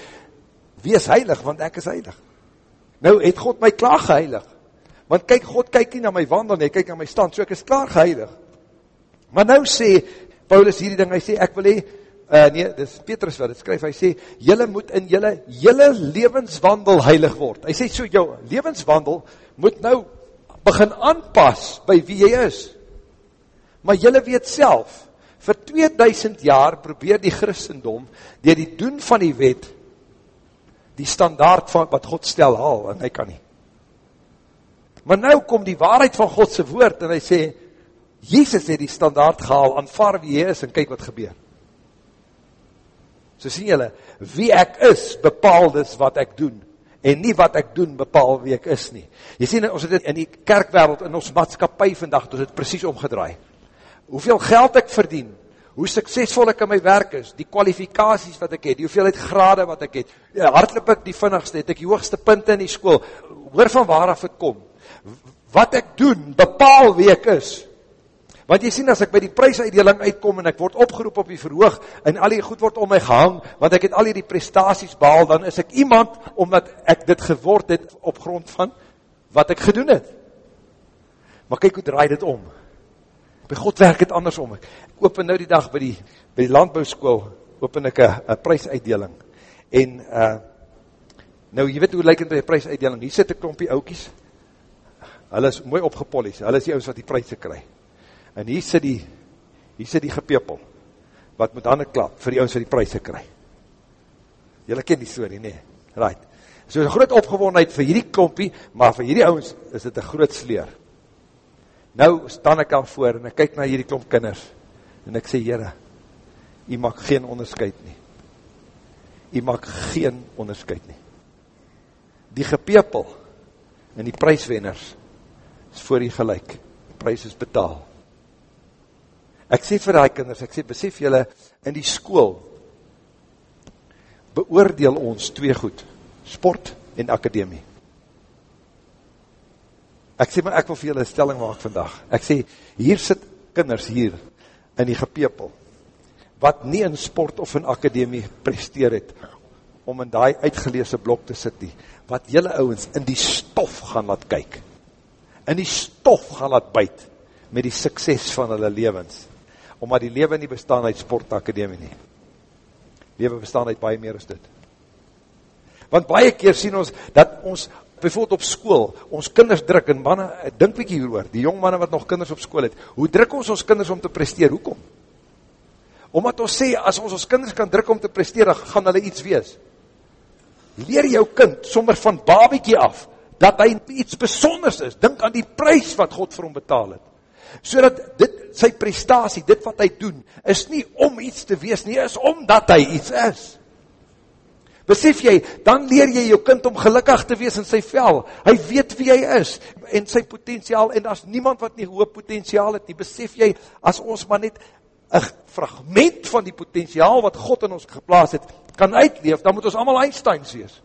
wees heilig, want ek is heilig. Nou het God my klaar geheilig, want kyk, God kyk nie na my wandel nie, kyk na my stand, so ek is klaar geheilig. Maar nou sê, Paulus hierdie ding, hy sê, ek wil hee, uh, nee, dit is Petrus wat het skryf, hy sê, jylle moet in jylle, jylle levenswandel heilig word. Hy sê, so jou levenswandel moet nou begin aanpas by wie jy is. Maar jylle weet self, vir 2000 jaar probeer die christendom, dier die doen van die wet, die standaard van wat God stel haal, en hy kan nie. Maar nou kom die waarheid van Godse woord, en hy sê, Jezus het die standaard gehaal, aanvaar wie jy is, en kyk wat gebeur. So sien julle, wie ek is, bepaal dis wat ek doen, en nie wat ek doen, bepaal wie ek is nie. Jy sien, ons het in die kerkwereld, in ons maatskapie vandag, ons het precies omgedraai. Hoeveel geld ek verdien, hoe suksesvol ek in my werk is, die kwalifikaties wat ek het, die hoeveelheid grade wat ek het, ja, hardloop ek die vinnigste, het ek die hoogste punte in die school, hoor van waar af het kom, wat ek doen, bepaal wie ek is, Want jy sien, as ek by die prijsuitdeling uitkom en ek word opgeroep op die verhoog en al die goed word om my gehang, want ek het al die prestaties behaal, dan is ek iemand omdat ek dit geword het op grond van wat ek gedoen het. Maar kyk hoe draai dit om. By God werk het andersom. Ek open nou die dag by die, by die landbouwskool, open ek een prijsuitdeling. En uh, nou, jy weet hoe lyk het by die prijsuitdeling, hier sit een klompie oukies, hulle is mooi opgepolies, hulle is die ouds wat die prijse krijg en hier sit die, hier sit die gepepel, wat met handen klap, vir die ons vir die prijse kry. Julle ken die story, nee, right. So is groot opgewondheid vir hierdie klompie, maar vir hierdie ouds is dit een groot sleer. Nou staan ek al voor, en ek kyk na hierdie klomp kinders, en ek sê, Heere, jy maak geen onderscheid nie. Jy maak geen onderscheid nie. Die gepepel, en die prijswenners, is voor jy gelijk. Die prijs is betaal. Ek sê vir die kinders, ek sê, besef julle, in die school, beoordeel ons twee goed, sport en akademie. Ek sê, maar ek wil vir julle stelling maak vandag. Ek sê, hier sit kinders hier, in die gepepel, wat nie in sport of in akademie presteer het, om in die uitgeleese blok te sit nie, wat jylle ouwens in die stof gaan laat kyk, in die stof gaan laat byt, met die sukses van hulle levens, omdat die leven nie bestaan uit sportakademie nie. Leven bestaan uit baie meer as dit. Want baie keer sien ons, dat ons, bijvoorbeeld op school, ons kinders druk, en manne, dink bykie hieroor, die jong manne wat nog kinders op school het, hoe druk ons ons kinders om te presteer, hoekom? Omdat ons sê, as ons ons kinders kan druk om te presteer, dan gaan hulle iets wees. Leer jou kind, sommer van babiekie af, dat hy iets besonders is, dink aan die prijs wat God vir hom betaal het so dat dit, sy prestatie, dit wat hy doen, is nie om iets te wees nie, is omdat hy iets is. Besef jy, dan leer jy jou kind om gelukkig te wees in sy vel, hy weet wie hy is, en sy potentiaal, en as niemand wat nie hoop potentiaal het nie, besef jy, as ons maar net een fragment van die potentiaal wat God in ons geplaas het, kan uitleef, dan moet ons allemaal Einsteins wees.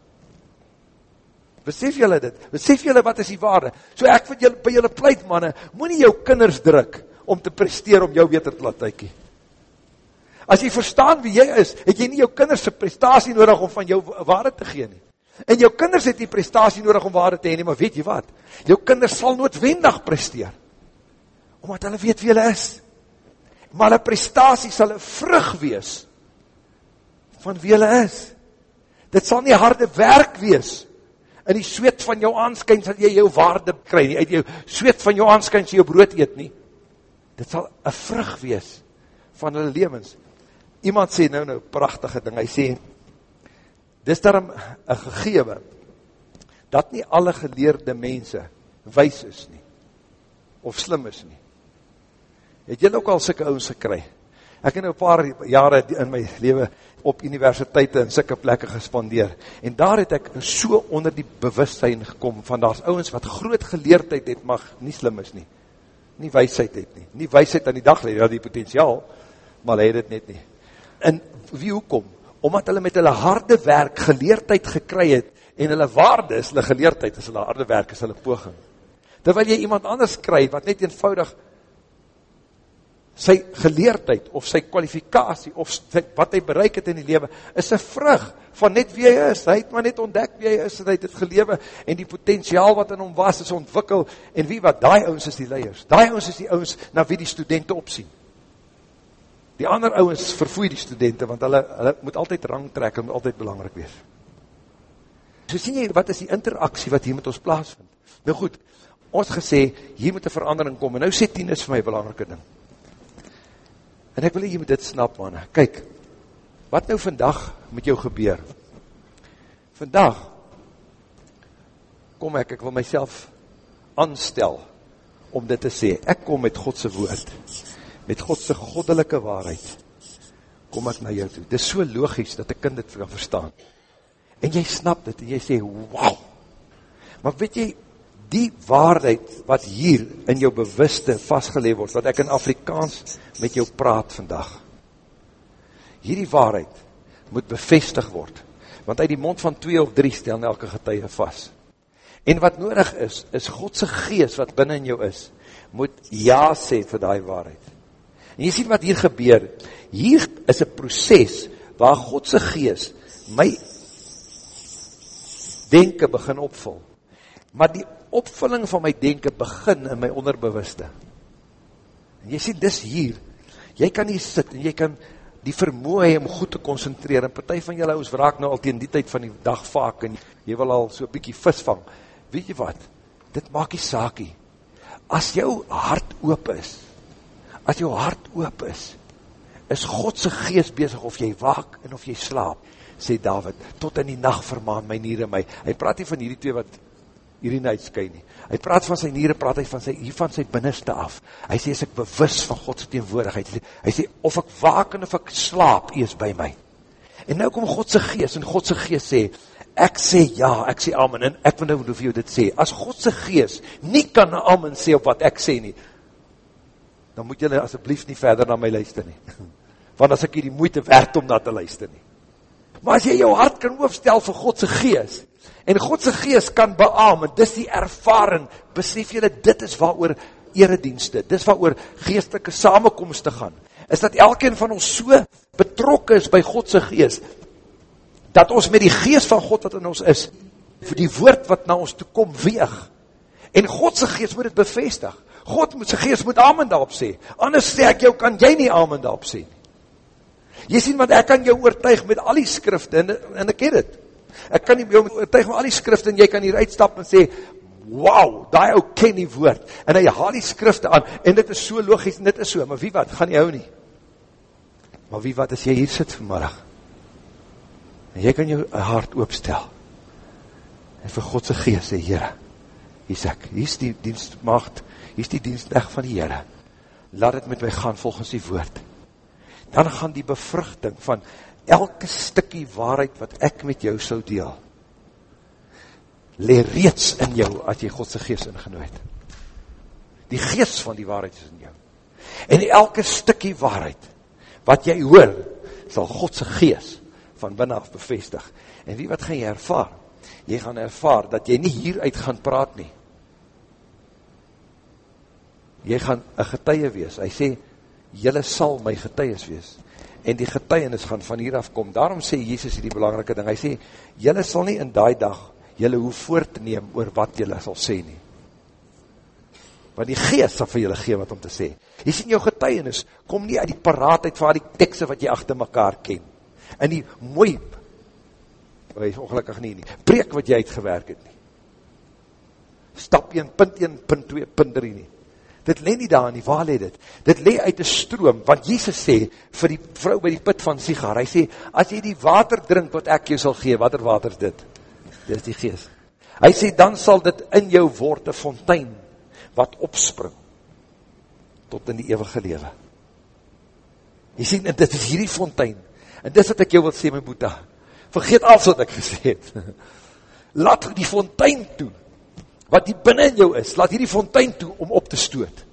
Besef julle dit? Besef julle wat is die waarde? So ek vind julle, by julle pleit manne, moet nie jou kinders druk om te presteer om jou beter te laat tykie. As jy verstaan wie jy is, het jy nie jou kinders se prestatie nodig om van jou waarde te gee nie. En jou kinders het die prestatie nodig om waarde te heen, maar weet jy wat? Jou kinders sal noodwendig presteer. Omdat hulle weet wie hulle is. Maar hulle prestatie sal een vrug wees van wie hulle is. Dit sal nie harde werk wees in die sweet van jou aanskyn sal jy jou waarde kry nie, uit jou sweet van jou aanskyn sal jou brood eet nie. Dit sal een vrug wees van hulle levens. Iemand sê nou nou prachtige ding, hy sê, dis daarom een gegewe, dat nie alle geleerde mense wees is nie, of slim is nie. Het jy ook al sikke ouds gekry? Ek het nou paar jare in my leven op universiteite en sikke plekke gespandeer. En daar het ek so onder die bewustzijn gekom van daar is ouwens wat groot geleerdheid het, mag nie slim is nie. Nie weisheid het nie. Nie weisheid aan die dag leid, die potentiaal, maar hy het het net nie. En wie hoekom? Omdat hulle met hulle harde werk geleerdheid gekry het, en hulle waarde is hulle geleerdheid, is hulle harde werk, is hulle poging. Terwyl jy iemand anders kry, wat net eenvoudig sy geleerdheid of sy kwalifikatie of sy, wat hy bereik het in die lewe is een vrug van net wie hy is. Hy het maar net ontdek wie hy is en hy het het gelewe en die potentiaal wat in hom was is ontwikkel en wie wat, die ouwens is die leiers. Die ouwens is die ouwens na wie die studenten opsien. Die ander ouwens vervoer die studenten want hulle, hulle moet altyd rang trek en moet altyd belangrijk wees. So sien jy, wat is die interaksie wat hier met ons plaasvind? Nou goed, ons gesê, hier moet een verandering kom en nou sê 10 is vir my belangrike ding. En ek wil jy moet dit snap, man. Kyk, wat nou vandag met jou gebeur? Vandag kom ek, ek wil myself aanstel om dit te sê. Ek kom met Godse woord, met Godse goddelike waarheid, kom ek na jou toe. Dit is so logisch dat ek kind dit kan verstaan. En jy snap dit en jy sê, wauw. Maar weet jy, die waarheid wat hier in jou bewuste vastgeleef word, wat ek in Afrikaans met jou praat vandag, hierdie waarheid moet bevestig word, want uit die mond van twee of drie stel elke getuie vast. En wat nodig is, is Godse gees wat binnen in jou is, moet ja sê vir die waarheid. En jy sien wat hier gebeur, hier is een proces waar Godse gees my denken begin opvul. Maar die opvulling van my denken begin in my onderbewuste. En jy sê, dis hier, jy kan hier sit en jy kan die vermoe om goed te concentreer, en partij van julle ons raak nou al teen die tyd van die dag vaak, en jy wil al so bykie vis vang, weet jy wat, dit maak die saakie, as jou hart oop is, as jou hart oop is, is Godse geest bezig of jy waak en of jy slaap, sê David, tot in die nacht vermaan my nier in my, hy praat nie van hierdie twee wat hierin uitskyn nie. Hy praat van sy niere, praat hy van sy, hier van sy binneste af. Hy sê, as ek bewus van Godse teenwoordigheid, hy sê, of ek waak en of ek slaap, hy is by my. En nou kom Godse geest, en Godse geest sê, ek sê ja, ek sê amen, en ek wil nou vir jou dit sê, as Godse geest nie kan amen sê op wat ek sê nie, dan moet jy asjeblief nie verder na my luister nie. (laughs) Want as ek hier die moeite werd om na te luister nie. Maar as jy jou hart kan hoofstel vir Godse geest, En Godse geest kan beaam, en dis die ervaring, besef jylle, dit is wat oor eredienste, dis wat oor geestelike samenkomste gaan, is dat elkeen van ons so betrokken is by Godse geest, dat ons met die geest van God wat in ons is, vir die woord wat na ons toekom weeg, en Godse geest moet het bevestig, God moet sy geest moet amen daarop sê, anders sê ek jou, kan jy nie amen daarop sê. Jy sien, want ek kan jou oortuig met al die skrifte, en, en ek het het. Ek kan jou oortuig met al die skrifte, en jy kan hier uitstap en sê, wauw, die ou ken die woord, en hy haal die skrifte aan, en dit is so logisch, en dit is so, maar wie wat, gaan jy hou nie. Maar wie wat, as jy hier sit vanmiddag, en jy kan jou hart oopstel, en vir Godse geest sê, Heere, hier is ek, hier is die dienstmacht, hier is die dienstweg van die Heere, laat het met my gaan volgens die woord, dan gaan die bevruchting van elke stikkie waarheid wat ek met jou sou deel, le reeds in jou as jy Godse geest ingenooi het. Die geest van die waarheid is in jou. En elke stikkie waarheid wat jy hoor, sal Godse geest van binnen af bevestig. En wie wat gaan jy ervaar? Jy gaan ervaar dat jy nie hieruit gaan praat nie. Jy gaan een getuie wees. Hy sê, jylle sal my getuies wees, en die getuienis gaan van hier af kom, daarom sê Jesus die belangrike ding, hy sê, jylle sal nie in die dag, jylle hoef voor te neem oor wat jylle sal sê nie, want die geest sal vir jylle gee wat om te sê, jy sê jou getuienis, kom nie uit die paraatheid van die tekste wat jy achter mekaar ken, en die mooi, hy is ongelukkig nie nie, preek wat jy uitgewerk het nie, stap 1, punt 1, punt 2, punt 3 nie, dit le nie daar nie, waar le dit? Dit le uit die stroom, want Jesus sê, vir die vrou by die put van Sigar, hy sê, as jy die water drink wat ek jou sal gee, wat er water is dit? Dit is die geest. Hy sê, dan sal dit in jou word een fontein, wat opspring, tot in die eeuwige lewe. Jy sê, en dit is hierdie fontein, en dis wat ek jou wil sê, my boete, vergeet alles wat ek gesê het, (laughs) laat die fontein toe, wat die binnen in jou is, laat hierdie fontein toe om op te stoot.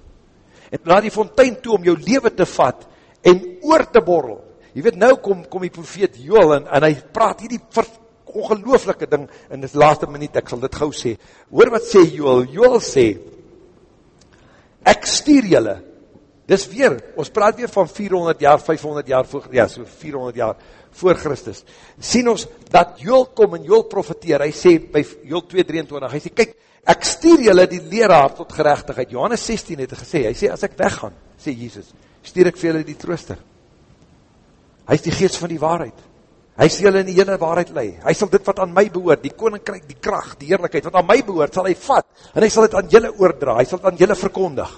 En laat die fontein toe om jou leven te vat en oor te borrel. Je weet, nou kom, kom die profeet Joel en, en hy praat hierdie ongelooflike ding in die laaste minuut, ek sal dit gauw sê. Hoor wat sê Joel? Joel sê, ek stuur julle, dis weer, ons praat weer van 400 jaar, 500 jaar, voor, ja, so 400 jaar voor Christus. Sien ons, dat Joel kom en Joel profeteer, hy sê, by Joel 2,23, hy sê, kyk, ek stuur julle die leraar tot gerechtigheid. Johannes 16 het gesê, hy sê, as ek weggaan, sê Jesus, stuur ek vir julle die trooster. Hy is die geest van die waarheid. Hy sê julle in die hele waarheid lei. Hy sal dit wat aan my behoort, die koninkryk, die kracht, die heerlijkheid, wat aan my behoort, sal hy vat, en hy sal dit aan julle oordra, hy sal dit aan julle verkondig.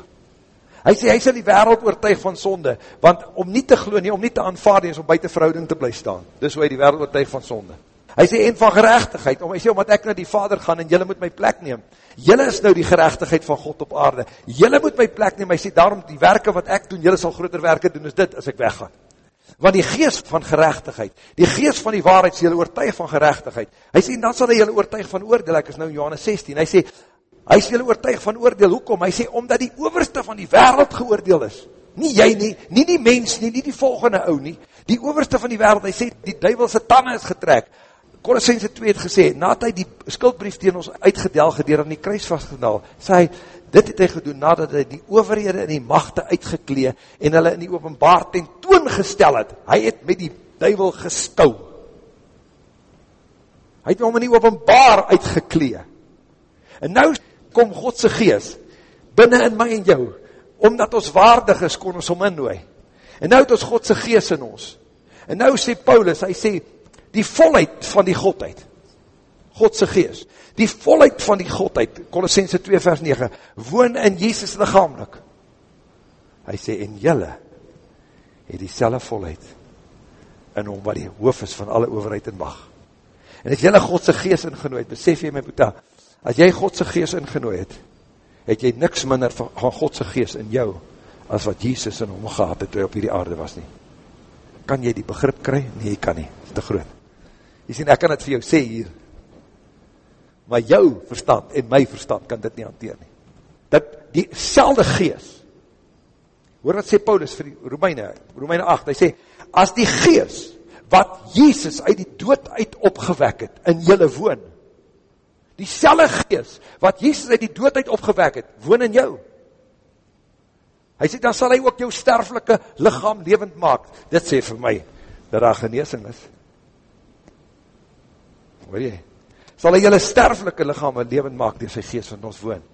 Hy sê, hy sal die wereld oortuig van sonde, want om nie te glo nie, om nie te aanvaard nie, is om buiten verhouding te bly staan. Dis hoe hy die wereld oortuig van sonde. Hy sê, en van gerechtigheid, om hy sê, omdat ek na die vader gaan, en jylle moet my plek neem. Jylle is nou die gerechtigheid van God op aarde. Jylle moet my plek neem, hy sê, daarom die werke wat ek doen, jylle sal groter werke doen, is dit, as ek weggaan. Want die geest van gerechtigheid, die geest van die waarheid, sê jylle oortuig van gerechtigheid. Hy sê, dan sal hy jylle oortuig van oordeel, ek is nou in Johannes 16, hy sê, hy sê jylle oortuig van oordeel, hoekom? Hy sê, omdat die overste van die wereld geoordeel is. Nie jy nie, nie die mens nie, nie die volgende ou nie, die overste van die wereld, hy sê, die duivelse tanne is getrek, Colossense 2 het gesê, nadat hy die skuldbrief tegen ons uitgedel gedeer aan die kruis vastgedal, sê hy, dit het hy gedoen nadat hy die overhede en die machte uitgeklee en hulle in die openbaar tentoon gestel het. Hy het met die duivel geskou. Hy het hom in die openbaar uitgeklee. En nou kom Godse gees binnen in my en jou, omdat ons waardig is, kon ons om innooi. En nou het ons Godse gees in ons. En nou sê Paulus, hy sê, die volheid van die Godheid, Godse geest, die volheid van die Godheid, Colossense 2 vers 9, woon in Jesus lichamelijk. Hy sê, en jylle, het die selle volheid, in hom wat die hoof is van alle overheid en mag. En as jylle Godse geest ingenooi het, besef jy my boete, as jy Godse geest ingenooi het, het jy niks minder van, van Godse geest in jou, as wat Jesus in hom gehad het, toe hy op hierdie aarde was nie. Kan jy die begrip kry? Nee, jy kan nie, is te groot. Jy sien, ek kan het vir jou sê hier, maar jou verstand en my verstand kan dit nie hanteer nie. Dat die selde gees, hoor wat sê Paulus vir die Romeine, Romeine 8, hy sê, as die gees, wat Jezus uit die dood uit opgewek het, in jylle woon, die selde gees, wat Jezus uit die dood uit opgewek het, woon in jou. Hy sê, dan sal hy ook jou sterflike lichaam levend maak. Dit sê vir my, dat daar geneesing is. Hoor jy? Sal hy jylle sterflike lichaam een levend maak door sy geest wat ons woon.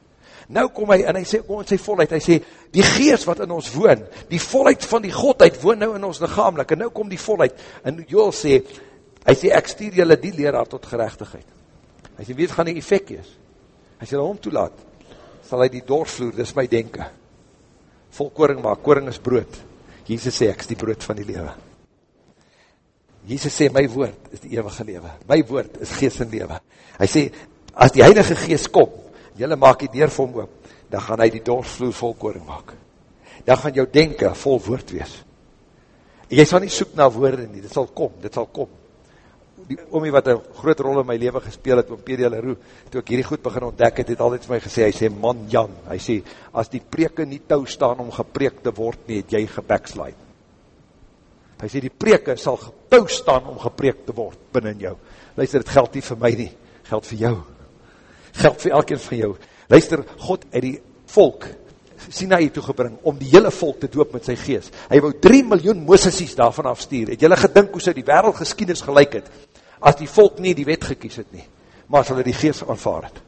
Nou kom hy, en hy sê, kom in sy volheid, hy sê, die geest wat in ons woon, die volheid van die godheid woon nou in ons lichaamlik, en nou kom die volheid, en Joel sê, hy sê, ek stuur jylle die leraar tot gerechtigheid. Hy sê, weet gaan die effect is? Hy sê, hom toelaat, sal hy die doorvloer, dis my denken, vol koring maak, koring is brood. Jesus sê, ek is die brood van die lewe. Jesus sê, my woord is die eeuwige lewe. My woord is geest en lewe. Hy sê, as die heilige geest kom, jylle maak die deur vir hom oop, dan gaan hy die doorvloer vol koring maak. Dan gaan jou denken vol woord wees. En jy sal nie soek na woorde nie, dit sal kom, dit sal kom. Die omie wat een groot rol in my leven gespeel het, oom P.D. Leroux, toe ek hierdie goed begin ontdek het, het altijd vir my gesê, hy sê, man Jan, hy sê, as die preke nie touw staan om gepreek te word nie, het jy gebackslide. Hy sê die preke sal gepouw staan om gepreek te word binnen jou. Luister, het geld nie vir my nie, geld vir jou. Geld vir elkeen van jou. Luister, God het die volk Sinaï toegebring om die hele volk te doop met sy gees. Hy wou 3 miljoen Mosesies daarvan afstuur. Het jylle gedink hoe sy die wereld geskiedenis gelijk het, as die volk nie die wet gekies het nie, maar as hulle die gees aanvaard het.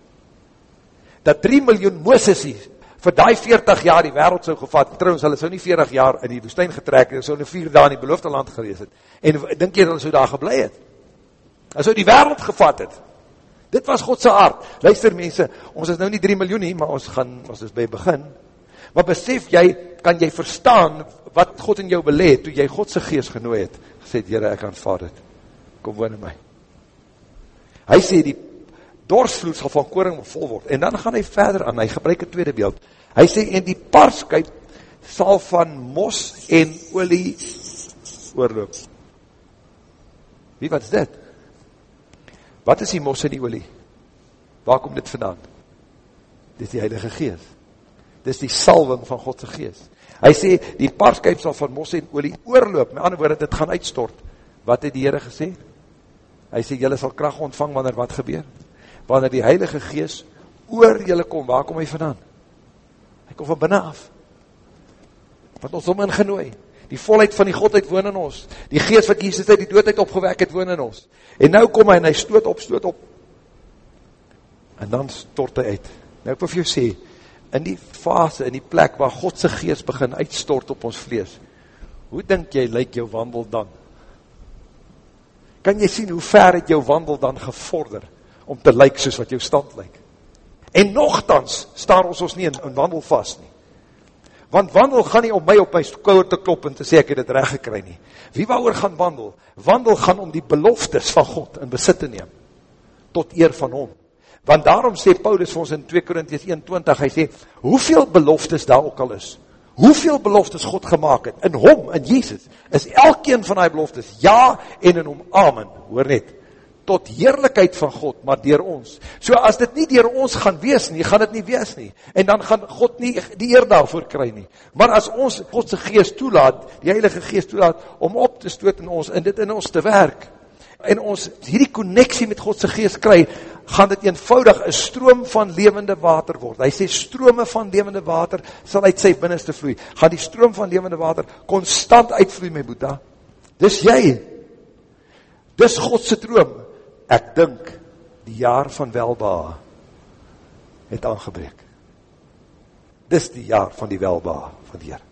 Dat 3 miljoen Mosesies vir die 40 jaar die wereld so gevat, trouwens, hulle so nie 40 jaar in die woestijn getrek, hulle so nie 4 daar in die beloofde land gewees het, en denk jy, hulle so daar geblei het, hulle so die wereld gevat het, dit was Godse aard, luister mense, ons is nou nie 3 miljoen nie, maar ons gaan, ons is by begin, maar besef jy, kan jy verstaan, wat God in jou beleed, toe jy Godse geest genooi het, gesê, Heere, ek aanvaard het, kom woon in my, hy sê, die dorsvloed sal van koring vol word, en dan gaan hy verder aan, hy gebruik een tweede beeld, hy sê, en die parskuip sal van mos en olie oorloop. Wie, wat is dit? Wat is die mos en die olie? Waar kom dit vandaan? Dit is die heilige geest. Dit is die salwing van Godse geest. Hy sê, die parskuip sal van mos en olie oorloop, met ander woord, dit gaan uitstort. Wat het die Heere gesê? Hy sê, jylle sal kracht ontvang wanneer wat gebeur wanneer die Heilige Gees oor julle kom, waar kom hy vandaan? Hy kom van binnen af. Wat ons om ingenooi. Die volheid van die Godheid woon in ons. Die Gees wat Jesus uit die doodheid opgewek het, woon in ons. En nou kom hy en hy stoot op, stoot op. En dan stort hy uit. Nou ek wil vir jou sê, in die fase, in die plek waar Godse Gees begin uitstort op ons vlees, hoe denk jy, lyk jou wandel dan? Kan jy sien hoe ver het jou wandel dan gevorder? om te lyk soos wat jou stand lyk. En nogthans staan ons ons nie in, in wandel vast nie. Want wandel gaan nie om my op my kouwer te klop en te sê ek het het recht gekry nie. Wie wou gaan wandel? Wandel gaan om die beloftes van God in besit te neem. Tot eer van hom. Want daarom sê Paulus vir ons in 2 Korinties 21, hy sê, hoeveel beloftes daar ook al is, hoeveel beloftes God gemaakt het, in hom, in Jesus, is elkeen van die beloftes, ja en in hom, amen, hoor net, tot heerlijkheid van God, maar dier ons. So as dit nie dier ons gaan wees nie, gaan dit nie wees nie. En dan gaan God nie die eer daarvoor kry nie. Maar as ons Godse geest toelaat, die heilige geest toelaat, om op te stoot in ons, en dit in ons te werk, en ons hierdie connectie met Godse geest kry, gaan dit eenvoudig een stroom van levende water word. Hy sê, strome van levende water sal uit sy binnenste vloei. Gaan die stroom van levende water constant uitvloei, my boeta. Dis jy. Dis Godse droom ek dink die jaar van welba het aangebreek. Dis die jaar van die welba van die Heer.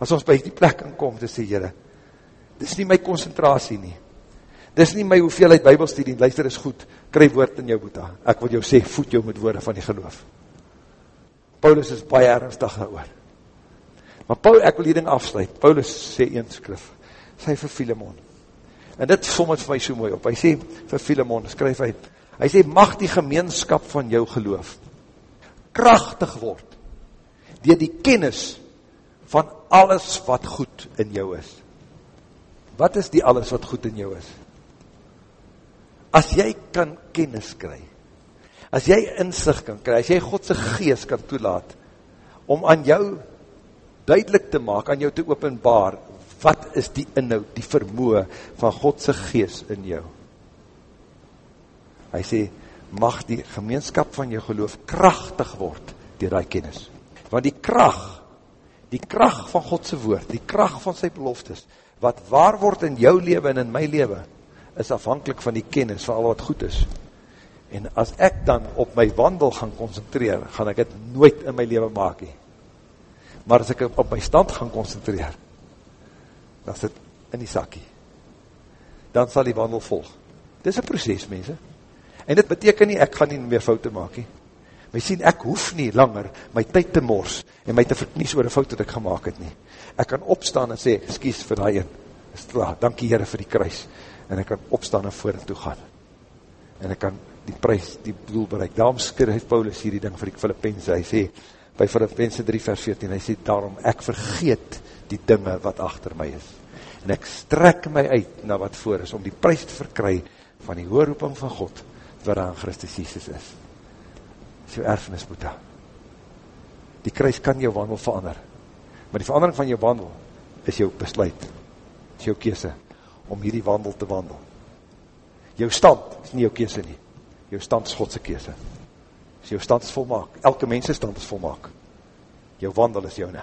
As ons by die plek inkom, dis die Heere, dis nie my concentratie nie, dis nie my hoeveelheid bybelstudie, luister is goed, kry woord in jou boeta, ek wil jou sê, voed jou met woorde van die geloof. Paulus is baie ernstig oor. Maar Paul, ek wil hierding afsluit, Paulus sê een skrif, sê vir Philemon, En dit som het vir my so mooi op. Hy sê vir Philemon, skryf hy, hy sê, mag die gemeenskap van jou geloof krachtig word dier die kennis van alles wat goed in jou is. Wat is die alles wat goed in jou is? As jy kan kennis kry, as jy inzicht kan kry, as jy Godse geest kan toelaat, om aan jou duidelik te maak, aan jou te openbaar, wat is die inhoud, die vermoe van Godse gees in jou? Hy sê, mag die gemeenskap van jou geloof krachtig word dier die kennis. Want die kracht, die kracht van Godse woord, die kracht van sy beloftes, wat waar word in jou leven en in my leven, is afhankelijk van die kennis van al wat goed is. En as ek dan op my wandel gaan concentreer, gaan ek het nooit in my leven maak nie. Maar as ek op my stand gaan concentreer, dan sit in die sakkie. Dan sal die wandel volg. Dit is een proces, mense. En dit beteken nie, ek gaan nie meer foute maak nie. My sien, ek hoef nie langer my tyd te mors en my te verknies oor die fout wat ek gemaakt het nie. Ek kan opstaan en sê, skies vir die een, is klaar, dankie Heere vir die kruis. En ek kan opstaan en voor en toe gaan. En ek kan die prijs, die doel bereik. Daarom skryf Paulus hier die ding vir die Filippense. Hy sê, by Filippense 3 vers 14, hy sê, daarom ek vergeet die dinge wat achter my is. En ek strek my uit na wat voor is, om die prijs te verkry van die hoorroeping van God, wat aan Christus Jesus is. Jou erfenis, Boeta. Die kruis kan jou wandel verander. Maar die verandering van jou wandel, is jou besluit, is jou kese, om hierdie wandel te wandel. Jou stand is nie jou kese nie jou stand is Godse kese. As jou stand is volmaak, elke mense stand is volmaak. Jou wandel is jou ne.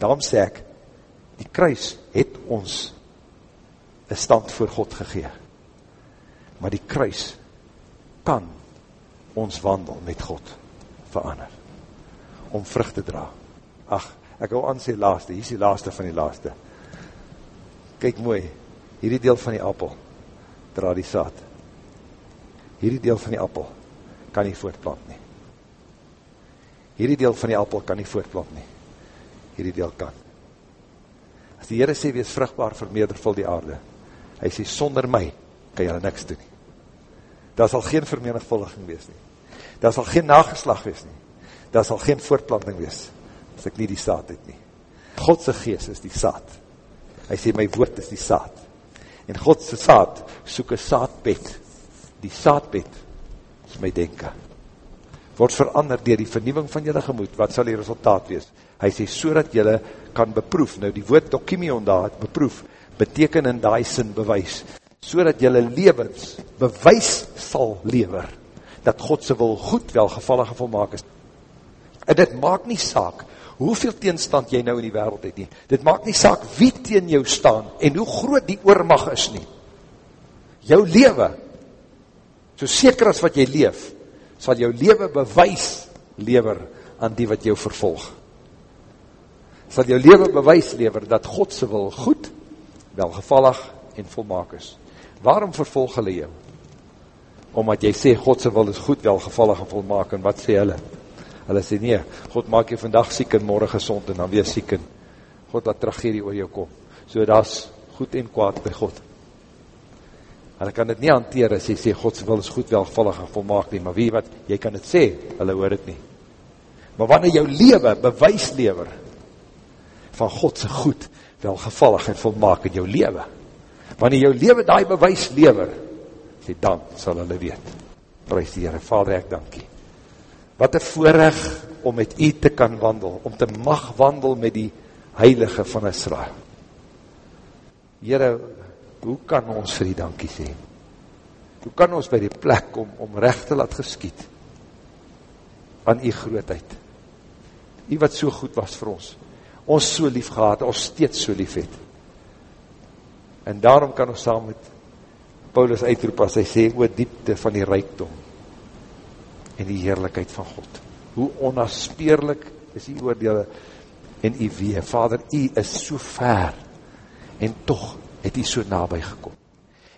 Daarom sê ek, die kruis het ons een stand voor God gegee. Maar die kruis kan ons wandel met God verander. Om vrucht te dra. Ach, ek hou aan sê laaste, hier is die laaste van die laaste. Kyk mooi, hierdie deel van die appel, dra die saad hierdie deel van die appel kan nie voortplant nie. Hierdie deel van die appel kan nie voortplant nie. Hierdie deel kan. As die Heere sê, wees vruchtbaar, vermeerdervul die aarde. Hy sê, sonder my kan jy niks doen nie. Daar sal geen vermenigvuldiging wees nie. Daar sal geen nageslag wees nie. Daar sal geen voortplanting wees, as ek nie die saad het nie. Godse geest is die saad. Hy sê, my woord is die saad. En Godse saad soek een saadbed, die saadbed is my denken. Word verander dier die vernieuwing van jylle gemoed, wat sal die resultaat wees? Hy sê, so dat jylle kan beproef, nou die woord dokimion daar, beproef, beteken in die sin bewys, so dat jylle levens bewys sal lever, dat Godse wil goed welgevallige volmaak is. En dit maak nie saak, hoeveel teenstand jy nou in die wereld het nie, dit maak nie saak wie teen jou staan, en hoe groot die oormag is nie. Jou leven so seker as wat jy leef, sal jou leven bewys lever aan die wat jou vervolg. Sal jou leven bewys lever dat Godse wil goed, welgevallig en volmaak is. Waarom vervolg hulle jou? Omdat jy sê Godse wil is goed, welgevallig en volmaak en wat sê hulle? Hulle sê nie, God maak jy vandag siek en morgen gezond en dan weer siek en God wat tragedie oor jou kom. So dat is goed en kwaad by God. Hulle kan dit nie hanteer as jy sê, Godse wil is goed, welvallig en volmaak nie, maar wie wat, jy kan dit sê, hulle hoor dit nie. Maar wanneer jou lewe bewys lever van Godse goed, welgevallig en volmaak in jou lewe, wanneer jou lewe die bewys lever, sê dan sal hulle weet. Prijs die Heere, Vader ek dankie. Wat een voorrecht om met u te kan wandel, om te mag wandel met die heilige van Israel. Heere, hoe kan ons vir die dankie sê? Hoe kan ons by die plek om, om recht te laat geskiet aan die grootheid? Die wat so goed was vir ons, ons so lief gehad, ons steeds so lief het. En daarom kan ons saam met Paulus uitroep as hy sê, oor diepte van die rijkdom en die heerlijkheid van God. Hoe onaspeerlik is die oordeel en die wee. Vader, u is so ver en toch het hy so nabij gekom.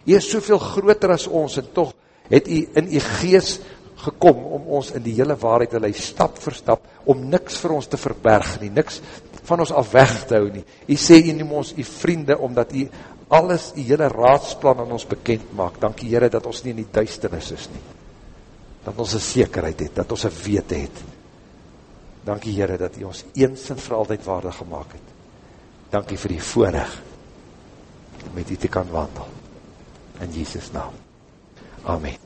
Hy is soveel groter as ons en toch het hy in die gees gekom om ons in die hele waarheid te leid, stap vir stap, om niks vir ons te verberg nie, niks van ons af weg te hou nie. Hy sê hy neem ons die vriende, omdat hy alles, die hele raadsplan aan ons bekend maak. Dankie Heere dat ons nie in die duisternis is nie. Dat ons een zekerheid het, dat ons een wete het. Dankie Heere dat hy ons eens en vir altyd waardig gemaakt het. Dankie vir die voorrecht met u te kan wandel. In Jesus naam. Amen.